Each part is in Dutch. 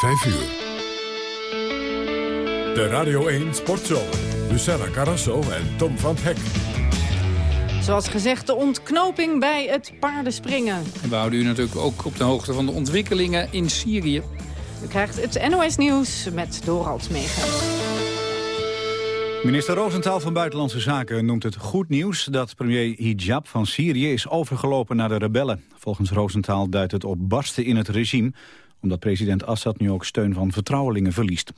5 uur. De Radio 1 Sportshow. Luciana Carrasso en Tom van Hek. Zoals gezegd, de ontknoping bij het paardenspringen. En we houden u natuurlijk ook op de hoogte van de ontwikkelingen in Syrië. U krijgt het NOS Nieuws met Dorald Megens. Minister Rosenthal van Buitenlandse Zaken noemt het goed nieuws... dat premier Hijab van Syrië is overgelopen naar de rebellen. Volgens Rosenthal duidt het op barsten in het regime... omdat president Assad nu ook steun van vertrouwelingen verliest.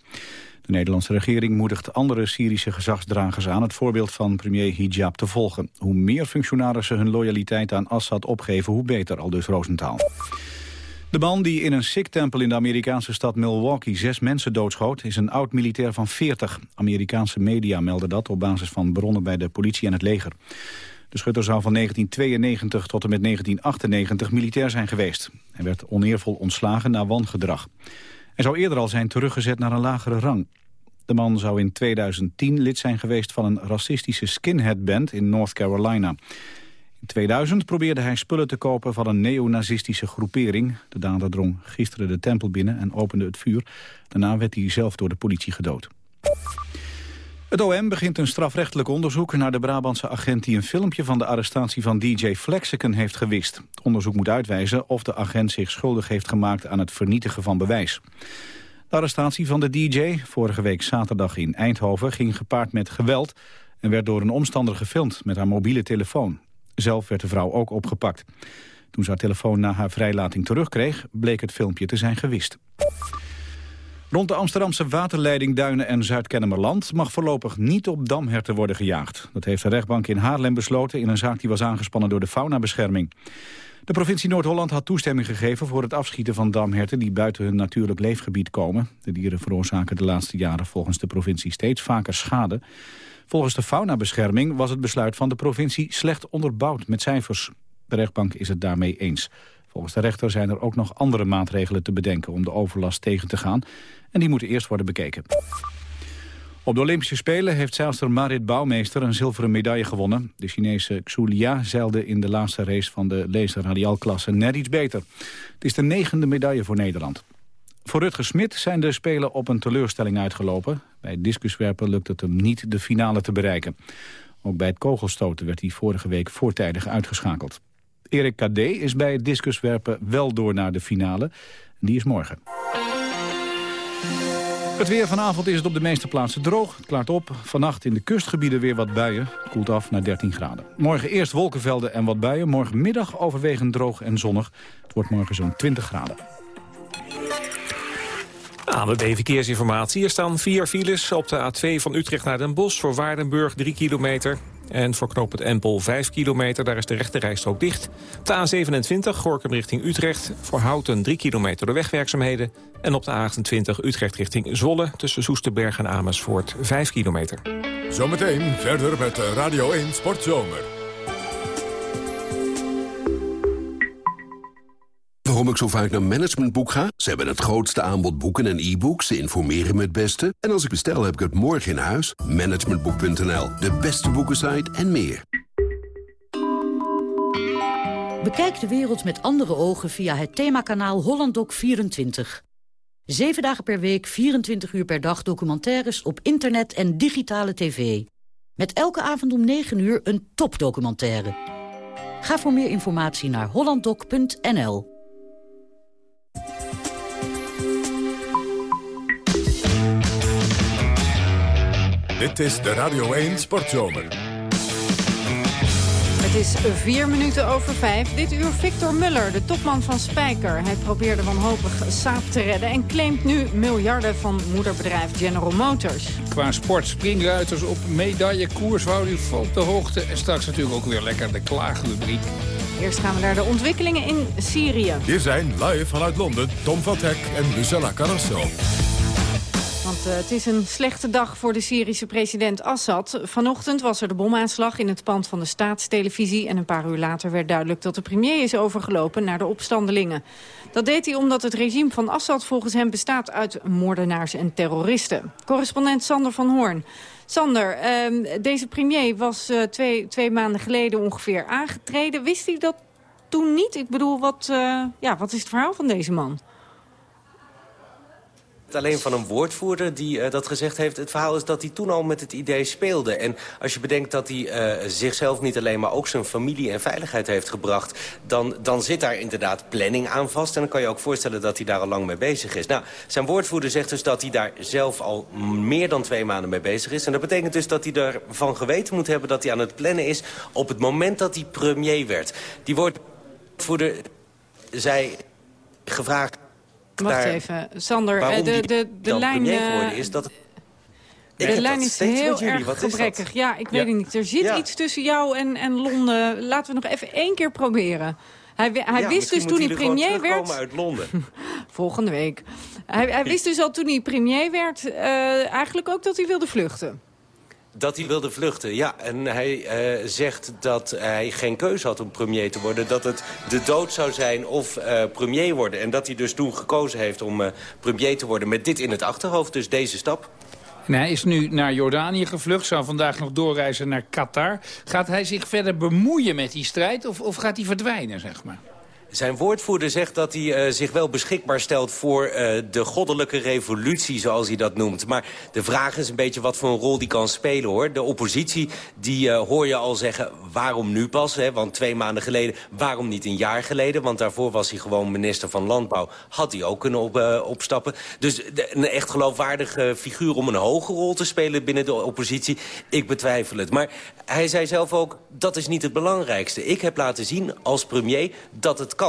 De Nederlandse regering moedigt andere Syrische gezagsdragers aan... het voorbeeld van premier Hijab te volgen. Hoe meer functionarissen hun loyaliteit aan Assad opgeven... hoe beter, al dus Rosenthal. De man die in een Sikh-tempel in de Amerikaanse stad Milwaukee zes mensen doodschoot, is een oud-militair van 40. Amerikaanse media melden dat op basis van bronnen bij de politie en het leger. De schutter zou van 1992 tot en met 1998 militair zijn geweest. Hij werd oneervol ontslagen na wangedrag. Hij zou eerder al zijn teruggezet naar een lagere rang. De man zou in 2010 lid zijn geweest van een racistische skinhead-band in North Carolina. In 2000 probeerde hij spullen te kopen van een neonazistische groepering. De dader drong gisteren de tempel binnen en opende het vuur. Daarna werd hij zelf door de politie gedood. Het OM begint een strafrechtelijk onderzoek naar de Brabantse agent... die een filmpje van de arrestatie van DJ Flexicon heeft gewist. Het onderzoek moet uitwijzen of de agent zich schuldig heeft gemaakt... aan het vernietigen van bewijs. De arrestatie van de DJ, vorige week zaterdag in Eindhoven... ging gepaard met geweld en werd door een omstander gefilmd met haar mobiele telefoon. Zelf werd de vrouw ook opgepakt. Toen ze haar telefoon na haar vrijlating terugkreeg... bleek het filmpje te zijn gewist. Rond de Amsterdamse waterleiding Duinen en Zuid-Kennemerland... mag voorlopig niet op damherten worden gejaagd. Dat heeft de rechtbank in Haarlem besloten... in een zaak die was aangespannen door de faunabescherming. De provincie Noord-Holland had toestemming gegeven voor het afschieten van damherten die buiten hun natuurlijk leefgebied komen. De dieren veroorzaken de laatste jaren volgens de provincie steeds vaker schade. Volgens de faunabescherming was het besluit van de provincie slecht onderbouwd met cijfers. De rechtbank is het daarmee eens. Volgens de rechter zijn er ook nog andere maatregelen te bedenken om de overlast tegen te gaan. En die moeten eerst worden bekeken. Op de Olympische Spelen heeft zeilster Marit Bouwmeester een zilveren medaille gewonnen. De Chinese Xu Lia zeilde in de laatste race van de laser radialklasse net iets beter. Het is de negende medaille voor Nederland. Voor Rutger Smit zijn de Spelen op een teleurstelling uitgelopen. Bij discuswerpen lukt het hem niet de finale te bereiken. Ook bij het kogelstoten werd hij vorige week voortijdig uitgeschakeld. Erik Kadé is bij het discuswerpen wel door naar de finale. Die is morgen. Het weer vanavond is het op de meeste plaatsen droog. Het klaart op. Vannacht in de kustgebieden weer wat buien. Het koelt af naar 13 graden. Morgen eerst wolkenvelden en wat buien. Morgenmiddag overwegend droog en zonnig. Het wordt morgen zo'n 20 graden. ANWB Verkeersinformatie. Er staan vier files op de A2 van Utrecht naar Den Bosch... voor Waardenburg 3 kilometer. En voor knoop het Empel 5 kilometer, daar is de rechte rijstrook dicht. Op de A27 Gorkum richting Utrecht. Voor Houten 3 kilometer de wegwerkzaamheden. En op de A28 Utrecht richting Zwolle... tussen Soesterberg en Amersfoort 5 kilometer. Zometeen verder met Radio 1 Sportzomer. Waarom ik zo vaak naar Managementboek ga? Ze hebben het grootste aanbod boeken en e-books. Ze informeren me het beste. En als ik bestel, heb ik het morgen in huis. Managementboek.nl, de beste boekensite en meer. Bekijk de wereld met andere ogen via het themakanaal HollandDoc24. Zeven dagen per week, 24 uur per dag documentaires op internet en digitale tv. Met elke avond om 9 uur een topdocumentaire. Ga voor meer informatie naar hollanddoc.nl. Dit is de Radio 1 Sportzomer. Het is vier minuten over vijf. Dit uur Victor Muller, de topman van Spijker. Hij probeerde wanhopig Saab te redden... en claimt nu miljarden van moederbedrijf General Motors. Qua sport, springruiters op medaillekoers... houden u op de hoogte. En straks natuurlijk ook weer lekker de klaagrubriek. Eerst gaan we naar de ontwikkelingen in Syrië. Hier zijn live vanuit Londen Tom van Hek en Lucella Carrasso. Uh, het is een slechte dag voor de Syrische president Assad. Vanochtend was er de bomaanslag in het pand van de staatstelevisie... en een paar uur later werd duidelijk dat de premier is overgelopen naar de opstandelingen. Dat deed hij omdat het regime van Assad volgens hem bestaat uit moordenaars en terroristen. Correspondent Sander van Hoorn. Sander, uh, deze premier was uh, twee, twee maanden geleden ongeveer aangetreden. Wist hij dat toen niet? Ik bedoel, wat, uh, ja, wat is het verhaal van deze man? Alleen van een woordvoerder die uh, dat gezegd heeft. Het verhaal is dat hij toen al met het idee speelde. En als je bedenkt dat hij uh, zichzelf niet alleen... maar ook zijn familie en veiligheid heeft gebracht... Dan, dan zit daar inderdaad planning aan vast. En dan kan je ook voorstellen dat hij daar al lang mee bezig is. Nou, zijn woordvoerder zegt dus dat hij daar zelf al meer dan twee maanden mee bezig is. En dat betekent dus dat hij ervan geweten moet hebben... dat hij aan het plannen is op het moment dat hij premier werd. Die woordvoerder zei gevraagd Wacht even, Sander. Eh, de, de, de lijn... Uh, is dat de lijn is heel erg gebrekkig. Ja, ik weet het niet. Er zit iets tussen jou en, en Londen. Laten we nog even één keer proberen. Hij, hij wist dus toen hij premier werd... uit Londen. Volgende week. Hij, hij, wist dus al toen hij premier werd... Uh, eigenlijk ook dat hij wilde vluchten. Dat hij wilde vluchten, ja. En hij uh, zegt dat hij geen keuze had om premier te worden. Dat het de dood zou zijn of uh, premier worden. En dat hij dus toen gekozen heeft om uh, premier te worden met dit in het achterhoofd. Dus deze stap. En hij is nu naar Jordanië gevlucht, zou vandaag nog doorreizen naar Qatar. Gaat hij zich verder bemoeien met die strijd of, of gaat hij verdwijnen, zeg maar? Zijn woordvoerder zegt dat hij uh, zich wel beschikbaar stelt voor uh, de goddelijke revolutie, zoals hij dat noemt. Maar de vraag is een beetje wat voor een rol die kan spelen, hoor. De oppositie, die uh, hoor je al zeggen, waarom nu pas? Hè? Want twee maanden geleden, waarom niet een jaar geleden? Want daarvoor was hij gewoon minister van Landbouw. Had hij ook kunnen op, opstappen. Dus een echt geloofwaardige figuur om een hoge rol te spelen binnen de oppositie, ik betwijfel het. Maar hij zei zelf ook, dat is niet het belangrijkste. Ik heb laten zien als premier dat het kan.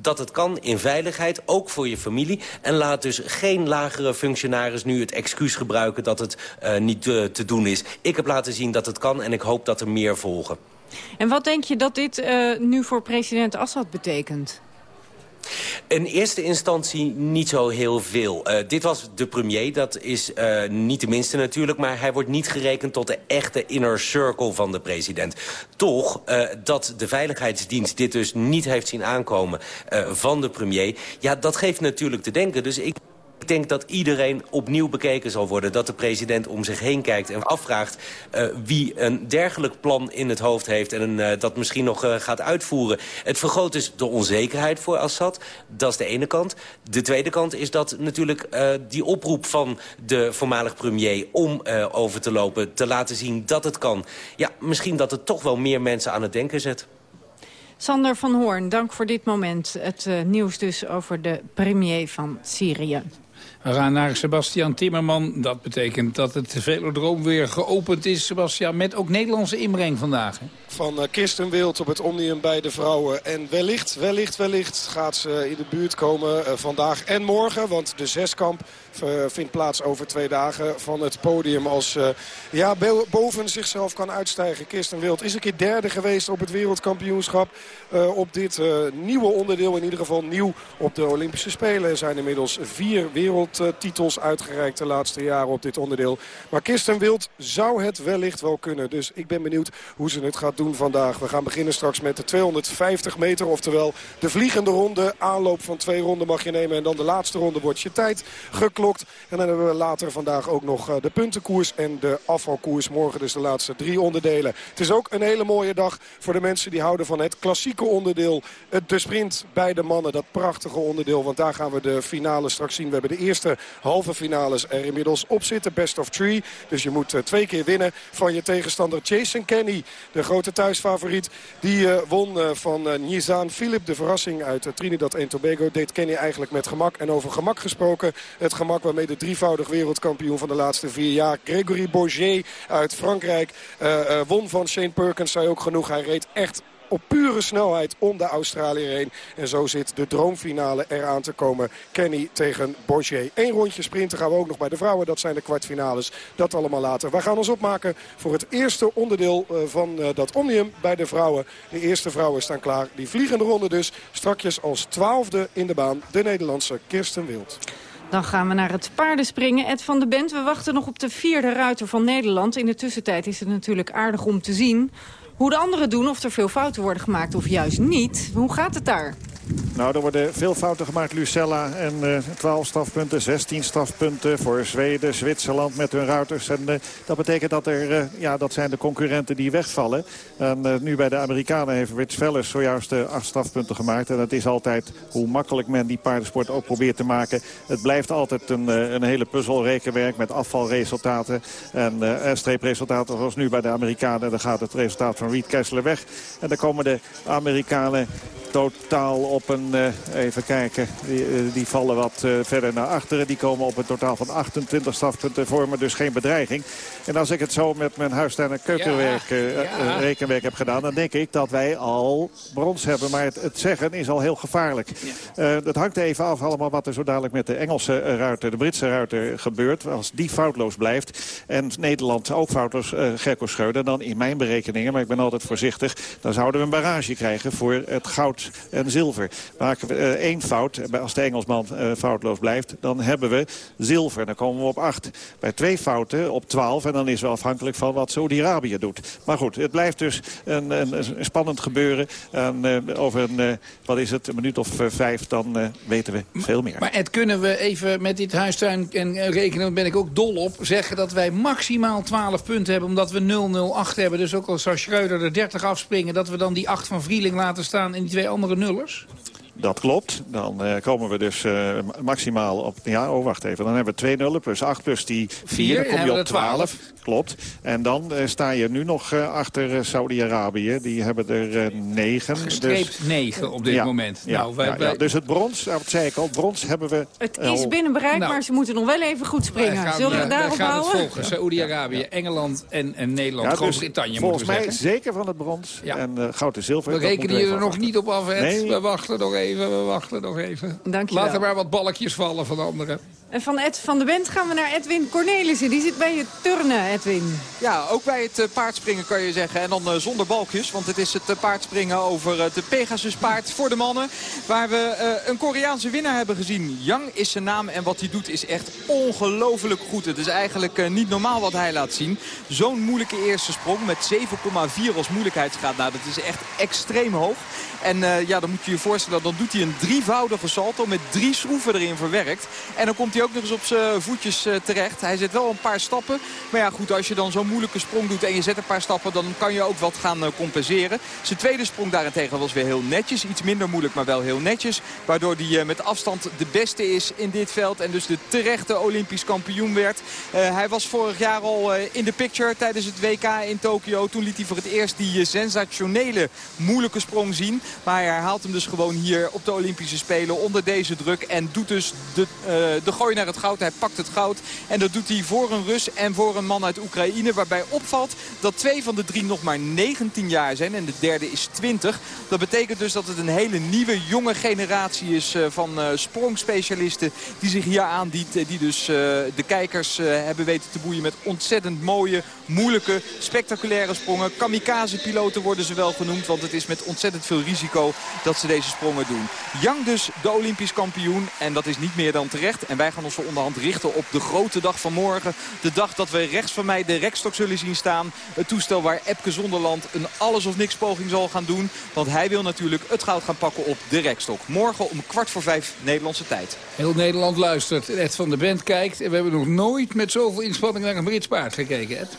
Dat het kan in veiligheid, ook voor je familie. En laat dus geen lagere functionaris nu het excuus gebruiken... dat het uh, niet uh, te doen is. Ik heb laten zien dat het kan en ik hoop dat er meer volgen. En wat denk je dat dit uh, nu voor president Assad betekent? In eerste instantie niet zo heel veel. Uh, dit was de premier, dat is uh, niet de minste natuurlijk... maar hij wordt niet gerekend tot de echte inner circle van de president. Toch, uh, dat de Veiligheidsdienst dit dus niet heeft zien aankomen van de premier... ja, dat geeft natuurlijk te denken. Dus ik ik denk dat iedereen opnieuw bekeken zal worden. Dat de president om zich heen kijkt en afvraagt uh, wie een dergelijk plan in het hoofd heeft... en uh, dat misschien nog uh, gaat uitvoeren. Het vergroot dus de onzekerheid voor Assad. Dat is de ene kant. De tweede kant is dat natuurlijk die oproep van de voormalig premier... om over te lopen, te laten zien dat het kan. Ja, misschien dat het toch wel meer mensen aan het denken zet. Sander van Hoorn, dank voor dit moment. Het nieuws dus over de premier van Syrië. We gaan naar Sebastian Timmerman. Dat betekent dat het velodroom weer geopend is, Sebastian, met ook Nederlandse inbreng vandaag. Van uh, Kirsten Wild op het Omnium bij de vrouwen. En wellicht, wellicht, wellicht gaat ze in de buurt komen uh, vandaag en morgen. Want de zeskamp vindt plaats over twee dagen van het podium. Als uh, ja, boven zichzelf kan uitstijgen. Kirsten Wild is een keer derde geweest op het wereldkampioenschap. Uh, op dit nieuwe onderdeel. In ieder geval nieuw op de Olympische Spelen. Zijn inmiddels vier wereldtitels uitgereikt de laatste jaren op dit onderdeel. Maar Kirsten Wild zou het wellicht wel kunnen. Dus ik ben benieuwd hoe ze het gaat doen vandaag. We gaan beginnen straks met de 250 meter. Oftewel de vliegende ronde. Aanloop van twee ronden mag je nemen. En dan de laatste ronde wordt je tijd En dan hebben we later vandaag ook nog eh, de puntenkoers en de afvalkoers. Morgen dus de laatste drie onderdelen. Het is ook een hele mooie dag voor de mensen die houden van het klassieke onderdeel. De sprint bij de mannen, dat prachtige onderdeel. Want daar gaan we de finale straks zien. We hebben de eerste halve finales er inmiddels op zitten. Best of three. Dus je moet eh, twee keer winnen van je tegenstander Jason Kenny. De grote thuisfavoriet. Die uh, won van Nizaan Philip. De verrassing uit Trinidad en Tobago deed Kenny eigenlijk met gemak. En over gemak gesproken. Het gemak waarmee de drievoudig wereldkampioen van de laatste vier jaar... Gregory Bourget uit Frankrijk uh, uh, won van Shane Perkins. Zei ook genoeg, hij reed echt op pure snelheid om de Australiër heen. En zo zit de droomfinale eraan te komen. Kenny tegen Bourget. Eén rondje sprinten gaan we ook nog bij de vrouwen. Dat zijn de kwartfinales. Dat allemaal later. Wij gaan ons opmaken voor het eerste onderdeel uh, van dat Omnium bij de vrouwen. De eerste vrouwen staan klaar. Die vliegende ronde dus. Strakjes als twaalfde in de baan. De Nederlandse Kirsten Wild. Dan gaan we naar het paardenspringen. Ed van de Bent, we wachten nog op de vierde ruiter van Nederland. In de tussentijd is het natuurlijk aardig om te zien hoe de anderen doen... of er veel fouten worden gemaakt of juist niet. Hoe gaat het daar? Nou, er worden veel fouten gemaakt. Lucella en uh, 12 strafpunten, 16 strafpunten voor Zweden, Zwitserland met hun ruiters. En uh, dat betekent dat er, uh, ja, dat zijn de concurrenten die wegvallen. En nu bij de Amerikanen heeft Rich Vellers zojuist acht strafpunten gemaakt. En het is altijd hoe makkelijk men die paardensport ook probeert te maken. Het blijft altijd een, een hele puzzelrekenwerk met afvalresultaten en streepresultaten zoals nu bij de Amerikanen. Dan gaat het resultaat van Reed Kessler weg. En dan komen de Amerikanen totaal op een, uh, even kijken, die, uh, die vallen wat uh, verder naar achteren. Die komen op een totaal van 28 strafpunten, vormen dus geen bedreiging. En als ik het zo met mijn huistuin- en keukenwerk ja, ja. rekenwerk heb gedaan... dan denk ik dat wij al brons hebben. Maar het, het zeggen is al heel gevaarlijk. Ja. dat hangt even af allemaal wat er zo dadelijk met de Engelse ruiter, de Britse ruiter gebeurt. Als die foutloos blijft en Nederland ook foutloos uh, Gerko Schreuder... dan in mijn berekeningen, maar ik ben altijd voorzichtig... dan zouden we een barrage krijgen voor het goud en zilver. Maken we uh, één fout, als de Engelsman foutloos blijft, dan hebben we zilver. Dan komen we op acht. Bij twee fouten op twaalf en dan is het afhankelijk van wat Saudi-Arabië doet. Maar goed, het blijft dus een, een, een spannend gebeuren. En uh, over een, wat is het, een minuut of vijf, dan weten we veel meer. Maar het kunnen we even met dit huistuin en rekenen, daar ben ik ook dol op, zeggen dat wij maximaal 12 punten hebben, omdat we 0-0-8 hebben. Dus ook al zou Schreuder er 30 afspringen, dat we dan die 8 van Vrieling laten staan en die twee andere nullers? Dat klopt. Dan uh, komen we dus uh, maximaal op... Ja, oh, wacht even. Dan hebben we twee nullen plus 8 plus die 4. Dan kom je op 12. Klopt. En dan uh, sta je nu nog achter Saudi-Arabië. Die hebben er 9. Gestreept 9 dus, op dit ja, moment. Ja, nou, wij, ja, wij... Dus het brons, dat zei ik al, brons hebben we... Het is binnen bereik, nou, maar ze moeten nog wel even goed springen. Gaan, Zullen we ja, daarop gaan houden? Het volgen. Saudi-Arabië, Engeland en, en Nederland. Dus Groot-Brittannië Volgens mij zeggen. zeker van het brons. En goud en zilver. We rekenen je er nog niet op af, Ed. Nee. We wachten nog even even, we wachten nog even. Dank je Laat er maar wat balkjes vallen van anderen. En van Ed van de Bent gaan we naar Edwin Cornelissen. Die zit bij het turnen, Edwin. Ja, ook bij het uh, paardspringen kan je zeggen. En dan uh, zonder balkjes, want het is het uh, paardspringen over het Pegasus paard voor de mannen. Waar we een Koreaanse winnaar hebben gezien. Yang is zijn naam en wat hij doet is echt ongelooflijk goed. Het is eigenlijk niet normaal wat hij laat zien. Zo'n moeilijke eerste sprong met 7,4 als moeilijkheidsgraad. Nou, dat is echt extreem hoog. En ja, dan moet je je voorstellen, dan doet hij een drievoudige salto met drie schroeven erin verwerkt. En dan komt hij ook nog eens op zijn voetjes uh, terecht. Hij zet wel een paar stappen. Maar ja goed, als je dan zo'n moeilijke sprong doet en je zet een paar stappen... dan kan je ook wat gaan uh, compenseren. Zijn tweede sprong daarentegen was weer heel netjes. Iets minder moeilijk, maar wel heel netjes. Waardoor hij uh, met afstand de beste is in dit veld. En dus de terechte Olympisch kampioen werd. hij was vorig jaar al in de picture tijdens het WK in Tokio. Toen liet hij voor het eerst die sensationele moeilijke sprong zien. Maar hij herhaalt hem dus gewoon hier op de Olympische Spelen onder deze druk. En doet dus de, de naar het goud. Hij pakt het goud. En dat doet hij voor een Rus en voor een man uit Oekraïne. Waarbij opvalt dat twee van de drie nog maar 19 jaar zijn. En de derde is 20. Dat betekent dus dat het een hele nieuwe, jonge generatie is van sprongspecialisten. Die zich hier aandient. Die dus de kijkers hebben weten te boeien met ontzettend mooie, moeilijke, spectaculaire sprongen. Kamikaze-piloten worden ze wel genoemd. Want het is met ontzettend veel risico dat ze deze sprongen doen. Yang dus de Olympisch kampioen. En dat is niet meer dan terecht. En wij gaan ons onderhand richten op de grote dag van morgen. De dag dat we rechts van mij de rekstok zullen zien staan. Het toestel waar Epke Zonderland een alles of niks poging zal gaan doen. Want hij wil natuurlijk het goud gaan pakken op de rekstok. Morgen om kwart voor vijf Nederlandse tijd. Heel Nederland luistert. Ed van de Bent kijkt. En we hebben nog nooit met zoveel inspanning naar een Brits paard gekeken, Ed.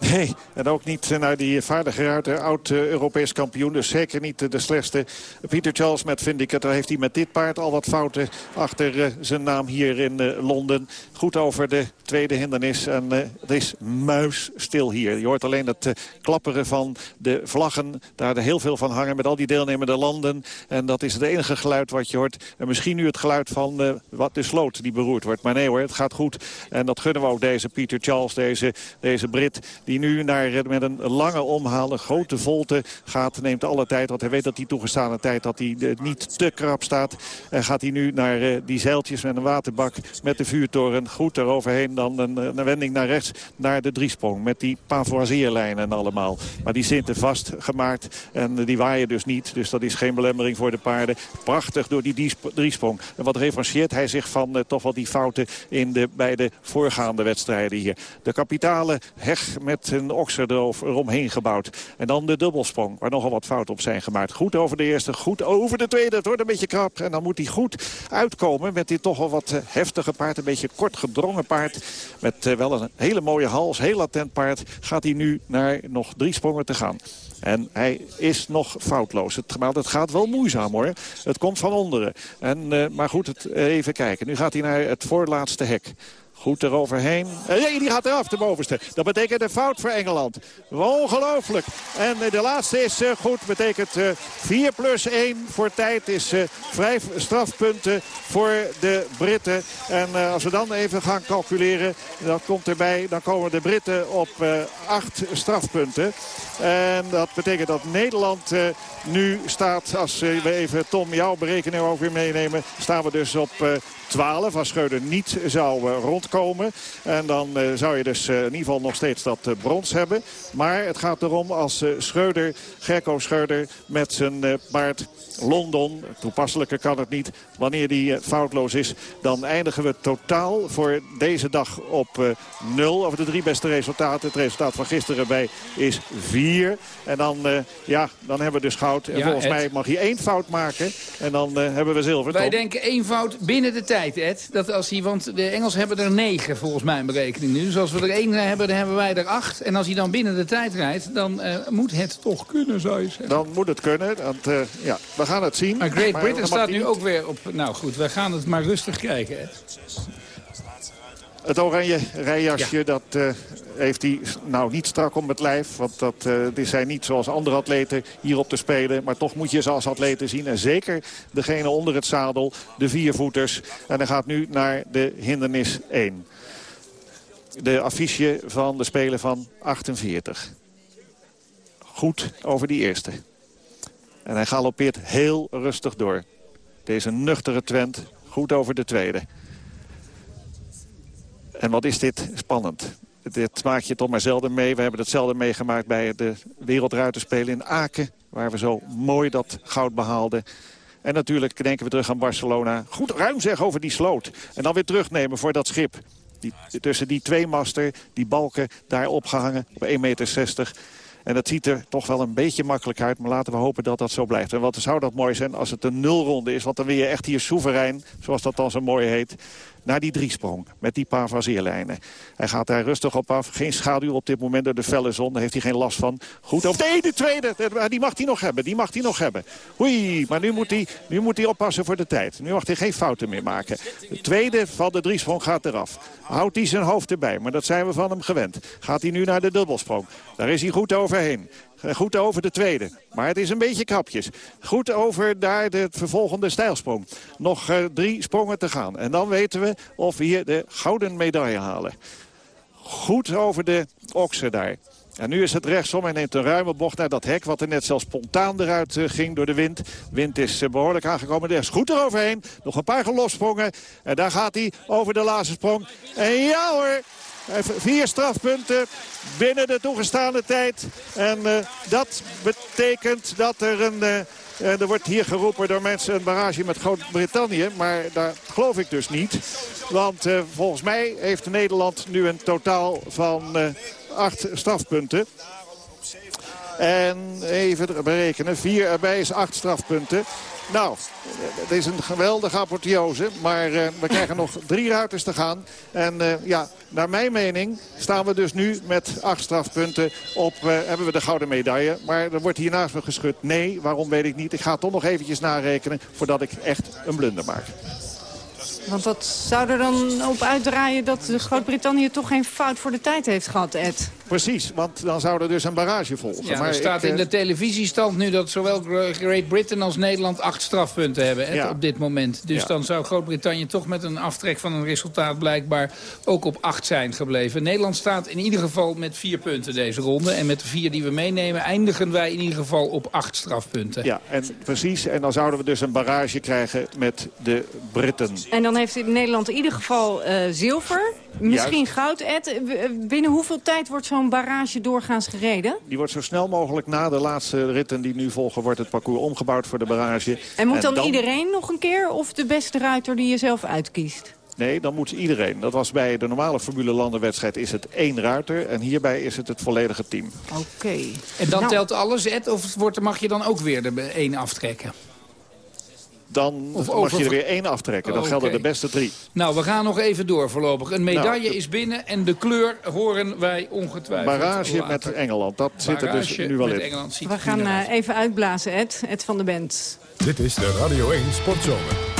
Nee, en ook niet naar die vaardige ruiter, oud-Europees kampioen. Dus zeker niet de slechtste. Peter Charles met Vindicator heeft hij met dit paard al wat fouten achter zijn naam hier in Londen. Goed over de tweede hindernis. En uh, het is muisstil hier. Je hoort alleen het klapperen van de vlaggen. Daar er heel veel van hangen met al die deelnemende landen. En dat is het enige geluid wat je hoort. En misschien nu het geluid van wat de sloot die beroerd wordt. Maar nee hoor, het gaat goed. En dat gunnen we ook deze Peter Charles, deze, deze Brit. Die nu naar, met een lange omhaal, een grote volte gaat. Neemt alle tijd, want hij weet dat die toegestane tijd dat hij niet te krap staat. En gaat hij nu naar die zeiltjes met een waterbak met de vuurtoren. Goed eroverheen dan een, een wending naar rechts naar de driesprong. Met die pavoiseerlijnen allemaal. Maar die zitten vastgemaakt en die waaien dus niet. Dus dat is geen belemmering voor de paarden. Prachtig door die driesprong. En wat revancheert hij zich van toch wel die fouten in de beide voorgaande wedstrijden hier. De kapitale heg met een okser eromheen gebouwd. En dan de dubbelsprong, waar nogal wat fouten op zijn gemaakt. Goed over de eerste, goed over de tweede. Het wordt een beetje krap. En dan moet hij goed uitkomen met dit toch wel wat heftige paard. Een beetje kort gedrongen paard. Met wel een hele mooie hals, heel latent paard. Gaat hij nu naar nog drie sprongen te gaan. En hij is nog foutloos. Het, maar het gaat wel moeizaam hoor. Het komt van onderen. En, uh, maar goed, het, even kijken. Nu gaat hij naar het voorlaatste hek. Goed eroverheen. Nee, die gaat eraf, de bovenste. Dat betekent een fout voor Engeland. Ongelooflijk. En de laatste is goed. Betekent 4 plus 1 voor tijd. Is vijf strafpunten voor de Britten. En als we dan even gaan calculeren. Dat komt erbij. Dan komen de Britten op 8 strafpunten. En dat betekent dat Nederland nu staat. Als we even Tom jouw berekening ook weer meenemen. Staan we dus op 12. Als Schreuder niet zou rondkomen. En dan zou je dus in ieder geval nog steeds dat brons hebben. Maar het gaat erom als Schreuder, Gerko Schreuder met zijn paard Londen, toepasselijker kan het niet, wanneer die foutloos is, dan eindigen we totaal voor deze dag op 0. Over de drie beste resultaten. Het resultaat van gisteren bij is 4. En dan, ja, dan hebben we dus goud. En volgens mij mag hij één fout maken. En dan hebben we zilver. Wij denken één fout binnen de tijd, Ed. Dat als hij, want de Engels hebben er negen volgens mijn berekening nu. Dus als we er één hebben, dan hebben wij er acht. En als hij dan binnen de tijd rijdt, dan uh, moet het toch kunnen, zou je zeggen. Dan moet het kunnen. Want uh, ja, we gaan het zien. Maar Great Britain staat nu ook weer op... Nou goed, we gaan het maar rustig kijken, Ed. Het oranje rijjasje, ja. dat uh, heeft hij nou niet strak om het lijf. Want dat uh, die zijn niet zoals andere atleten hier op te spelen. Maar toch moet je ze als atleten zien. En zeker degene onder het zadel, de viervoeters. En hij gaat nu naar de hindernis 1. De affiche van de Spelen van 48. Goed over die eerste. En hij galoppeert heel rustig door. Deze nuchtere Twent, goed over de tweede. En wat is dit spannend. Dit maak je toch maar zelden mee. We hebben het zelden meegemaakt bij de Wereldruiterspelen in Aken. Waar we zo mooi dat goud behaalden. En natuurlijk denken we terug aan Barcelona. Goed ruim zeg over die sloot. En dan weer terugnemen voor dat schip. Die, tussen die twee master, die balken daar opgehangen op 1,60 meter. En dat ziet er toch wel een beetje makkelijk uit. Maar laten we hopen dat dat zo blijft. En wat zou dat mooi zijn als het een nulronde is. Want dan wil je echt hier soeverein, zoals dat dan zo mooi heet naar die driesprong met die paar vazeerlijnen. Hij gaat daar rustig op af. Geen schaduw op dit moment door de felle zon. Daar heeft hij geen last van. Goed op de ene, tweede. Die mag hij nog hebben. Die mag hij nog hebben. Oei, maar nu moet, hij, nu moet hij oppassen voor de tijd. Nu mag hij geen fouten meer maken. De tweede van de driesprong gaat eraf. Houdt hij zijn hoofd erbij. Maar dat zijn we van hem gewend. Gaat hij nu naar de dubbelsprong. Daar is hij goed overheen. Goed over de tweede. Maar het is een beetje krapjes. Goed over daar de vervolgende stijlsprong. Nog uh, drie sprongen te gaan. En dan weten we of we hier de gouden medaille halen. Goed over de oksen daar. En nu is het rechtsom en neemt een ruime bocht naar dat hek... wat er net zelfs spontaan eruit uh, ging door de wind. Wind is behoorlijk aangekomen. Er is goed eroverheen. Nog een paar gelofsprongen. En daar gaat hij over de laatste sprong. En ja hoor, Vier strafpunten binnen de toegestane tijd. En uh, dat betekent dat er een... Uh, er wordt hier geroepen door mensen een barrage met Groot-Brittannië. Maar daar geloof ik dus niet. Want volgens mij heeft Nederland nu een totaal van acht strafpunten. En even berekenen. Vier erbij is acht strafpunten. Nou, het is een geweldige apotheose. Maar uh, we krijgen nog drie ruiters te gaan. En uh, ja, naar mijn mening staan we dus nu met acht strafpunten op... Uh, hebben we de gouden medaille. Maar er wordt hiernaast me geschud. Nee, waarom weet ik niet. Ik ga toch nog eventjes narekenen voordat ik echt een blunder maak. Want dat zou er dan op uitdraaien dat Groot-Brittannië toch geen fout voor de tijd heeft gehad, Ed. Precies, want dan zou er dus een barrage volgen. Ja, maar er staat ik, in de televisiestand nu dat zowel Great Britain als Nederland acht strafpunten hebben ja. op dit moment. Dus ja. dan zou Groot-Brittannië toch met een aftrek van een resultaat blijkbaar ook op acht zijn gebleven. Nederland staat in ieder geval met vier punten deze ronde. En met de vier die we meenemen eindigen wij in ieder geval op acht strafpunten. Ja, en precies. En dan zouden we dus een barrage krijgen met de Britten. En dan heeft Nederland in ieder geval uh, zilver. Misschien Juist. goud, Ed. Binnen hoeveel tijd wordt zo'n barrage doorgaans gereden? Die wordt zo snel mogelijk na de laatste ritten die nu volgen... wordt het parcours omgebouwd voor de barrage. En moet en dan, dan, iedereen nog een keer of de beste ruiter die je zelf uitkiest? Nee, dan moet iedereen. Dat was bij de normale Formule Landenwedstrijd is het één ruiter. En hierbij is het het volledige team. Oké. En dan Nou. telt alles, Ed? Of wordt, mag je dan ook weer de één aftrekken? Dan Of mag over- je er weer één aftrekken. Dan Oh, gelden de beste drie. Nou, we gaan nog even door voorlopig. Een medaille Nou, is binnen en de kleur horen wij ongetwijfeld Barrage later. met Engeland. Dat zit er dus nu wel in. Engeland We gaan eh, even uitblazen, Ed. Ed van de Bent. Dit is de Radio 1 Sportzomer.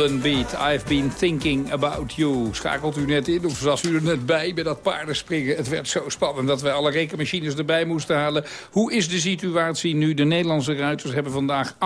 Beat, I've been thinking about you. Schakelt u net in of was u er net bij bij dat paardenspringen? Het werd zo spannend dat wij alle rekenmachines erbij moesten halen. Hoe is de situatie nu? De Nederlandse ruiters hebben vandaag 8-0-0-4.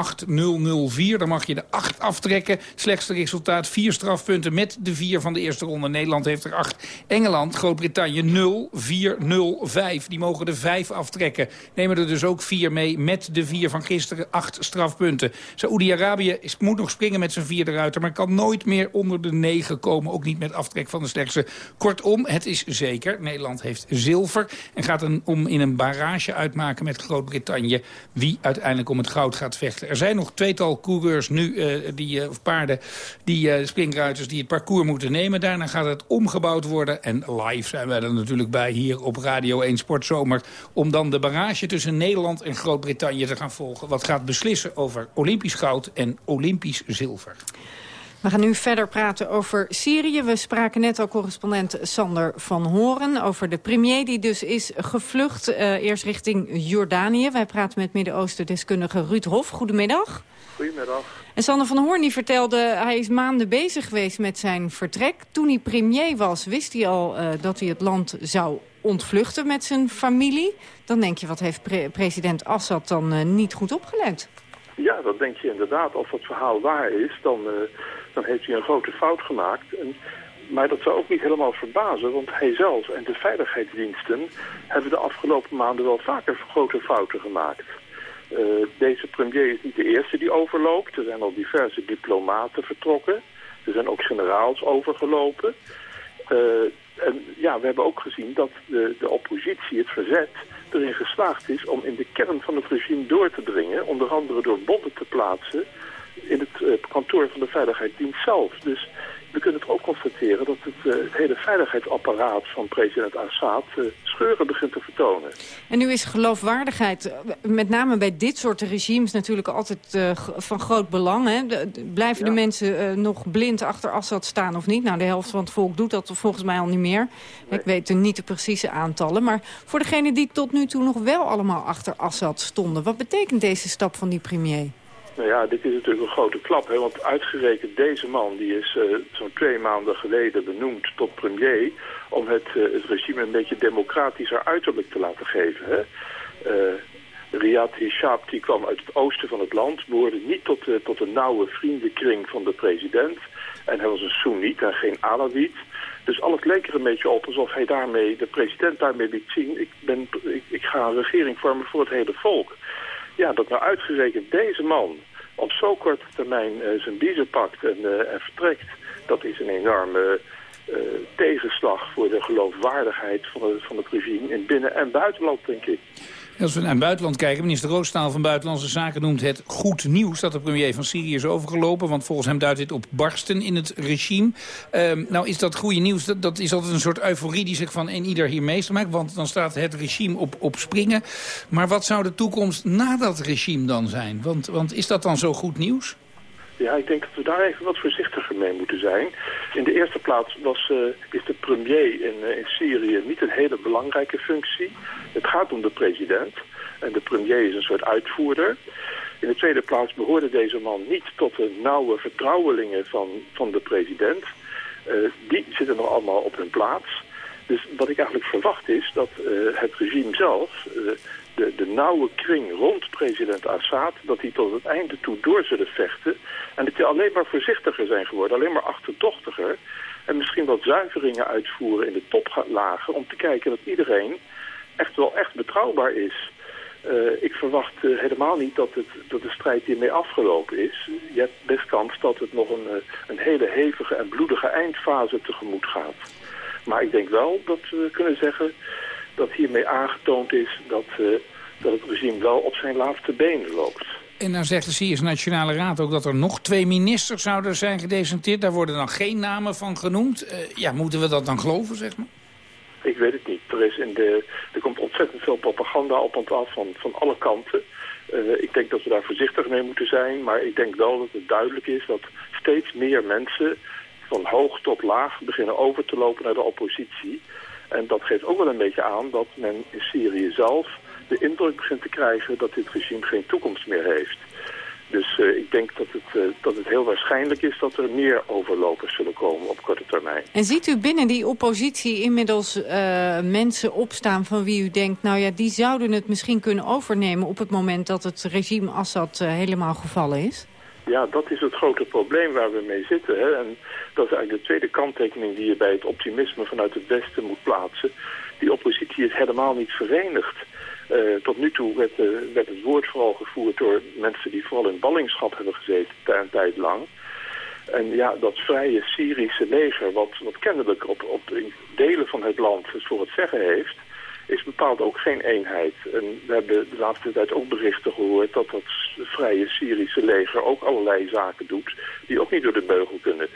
Dan mag je de 8 aftrekken. Slechtste resultaat, 4 strafpunten met de 4 van de eerste ronde. Nederland heeft er 8. Engeland, Groot-Brittannië 0, 4, 0, 5. Die mogen de 5 aftrekken. Nemen er dus ook 4 mee met de 4 van gisteren. 8 strafpunten. Saoedi-Arabië moet nog springen met zijn vierde ruiter... maar kan nooit meer onder de negen komen. Ook niet met aftrek van de sterkste. Kortom, het is zeker. Nederland heeft zilver. En gaat een, om in een barrage uitmaken met Groot-Brittannië... wie uiteindelijk om het goud gaat vechten. Er zijn nog tweetal coureurs nu, eh, die, eh, of paarden, die uh, springruiters... die het parcours moeten nemen. Daarna gaat het omgebouwd worden. En live zijn wij er natuurlijk bij hier op Radio 1 Sportzomer... om dan de barrage tussen Nederland en Groot-Brittannië te gaan volgen. Wat gaat beslissen over Olympisch goud en Olympisch zilver. We gaan nu verder praten over Syrië. We spraken net al correspondent Sander van Horen over de premier die dus is gevlucht. Uh, eerst richting Jordanië. Wij praten met Midden-Oosten-deskundige Ruud Hof. Goedemiddag. Goedemiddag. En Sander van Hoorn die vertelde, hij is maanden bezig geweest met zijn vertrek. Toen hij premier was, wist hij al uh, dat hij het land zou ontvluchten met zijn familie. Dan denk je, wat heeft pre president Assad dan uh, niet goed opgelet? Ja, dat denk je inderdaad. Als dat verhaal waar is, dan, uh, dan heeft hij een grote fout gemaakt. En, maar dat zou ook niet helemaal verbazen, want hij zelf en de veiligheidsdiensten hebben de afgelopen maanden wel vaker grote fouten gemaakt. Uh, deze premier is niet de eerste die overloopt. Er zijn al diverse diplomaten vertrokken. Er zijn ook generaals overgelopen. Uh, en ja, we hebben ook gezien dat de, de oppositie, het verzet, erin geslaagd is om in de kern van het regime door te dringen. Onder andere door bommen te plaatsen in het uh, kantoor van de Veiligheidsdienst zelf. Dus we kunnen het ook constateren dat het, uh, het hele veiligheidsapparaat van president Assad uh, scheuren begint te vertonen. En nu is geloofwaardigheid, met name bij dit soort regimes, natuurlijk altijd uh, van groot belang. Hè? De, de, blijven ja. de mensen nog blind achter Assad staan of niet? Nou, de helft van het volk doet dat volgens mij al niet meer. Nee. Ik weet niet de precieze aantallen. Maar voor degenen die tot nu toe nog wel allemaal achter Assad stonden, wat betekent deze stap van die premier? Nou ja, dit is natuurlijk een grote klap, hè, want uitgerekend deze man, die is uh, zo'n twee maanden geleden benoemd tot premier, om het, uh, het regime een beetje democratischer uiterlijk te laten geven. Hè. Uh, Riyad Hishab die kwam uit het oosten van het land, behoorde niet tot, tot de nauwe vriendenkring van de president. En hij was een Soeniet en geen Alawit. Dus alles leek er een beetje op alsof hij daarmee, de president daarmee liet zien, ik, ben, ik, ik ga een regering vormen voor het hele volk. Ja, dat nou uitgerekend deze man op zo korte termijn uh, zijn biezen pakt en, uh, en, vertrekt... dat is een enorme uh, tegenslag voor de geloofwaardigheid van van het regime in binnen- en buitenland, denk ik. Als we naar het buitenland kijken, minister Roostaal van Buitenlandse Zaken noemt het goed nieuws dat de premier van Syrië is overgelopen. Want volgens hem duidt dit op barsten in het regime. Um, nou is dat goede nieuws, dat, dat is altijd een soort euforie die zich van een ieder hier meester maakt. Want dan staat het regime op, op springen. Maar wat zou de toekomst na dat regime dan zijn? Want, want is dat dan zo goed nieuws? Ja, ik denk dat we daar even wat voorzichtiger mee moeten zijn. In de eerste plaats was, uh, is de premier in, uh, in Syrië niet een hele belangrijke functie. Het gaat om de president. En de premier is een soort uitvoerder. In de tweede plaats behoorde deze man niet tot de nauwe vertrouwelingen van, van de president. Uh, die zitten nog allemaal op hun plaats. Dus wat ik eigenlijk verwacht is dat het regime zelf de, nauwe kring rond president Assad... dat die tot het einde toe door zullen vechten... en dat die alleen maar voorzichtiger zijn geworden, alleen maar achterdochtiger... en misschien wat zuiveringen uitvoeren in de toplagen... om te kijken dat iedereen echt wel echt betrouwbaar is... Uh, ik verwacht uh, helemaal niet dat, het, dat de strijd hiermee afgelopen is. Je hebt best kans dat het nog een, uh, een hele hevige en bloedige eindfase tegemoet gaat. Maar ik denk wel dat we kunnen zeggen dat hiermee aangetoond is dat, uh, dat het regime wel op zijn laatste benen loopt. En dan zegt de Syrische Nationale Raad ook dat er nog twee ministers zouden zijn gedesenteerd. Daar worden dan geen namen van genoemd. Uh, ja, moeten we dat dan geloven, zeg maar? Ik weet het niet. Er, is in de, er komt ontzettend veel propaganda op en af van, van alle kanten. Uh, ik denk dat we daar voorzichtig mee moeten zijn. Maar ik denk wel dat het duidelijk is dat steeds meer mensen van hoog tot laag beginnen over te lopen naar de oppositie. En dat geeft ook wel een beetje aan dat men in Syrië zelf de indruk begint te krijgen dat dit regime geen toekomst meer heeft. Dus uh, ik denk dat het, uh, dat het heel waarschijnlijk is dat er meer overlopers zullen komen op korte termijn. En ziet u binnen die oppositie inmiddels uh, mensen opstaan van wie u denkt... nou ja, die zouden het misschien kunnen overnemen op het moment dat het regime Assad helemaal gevallen is? Ja, dat is het grote probleem waar we mee zitten. Hè? En dat is eigenlijk de tweede kanttekening die je bij het optimisme vanuit het Westen moet plaatsen. Die oppositie is helemaal niet verenigd. Uh, tot nu toe werd, uh, werd, het woord vooral gevoerd door mensen die vooral in ballingschap hebben gezeten een tijd lang. En ja, dat vrije Syrische leger, wat, wat kennelijk op, op delen van het land het voor het zeggen heeft, is bepaald ook geen eenheid. En we hebben de laatste tijd ook berichten gehoord dat dat vrije Syrische leger ook allerlei zaken doet die ook niet door de beugel kunnen.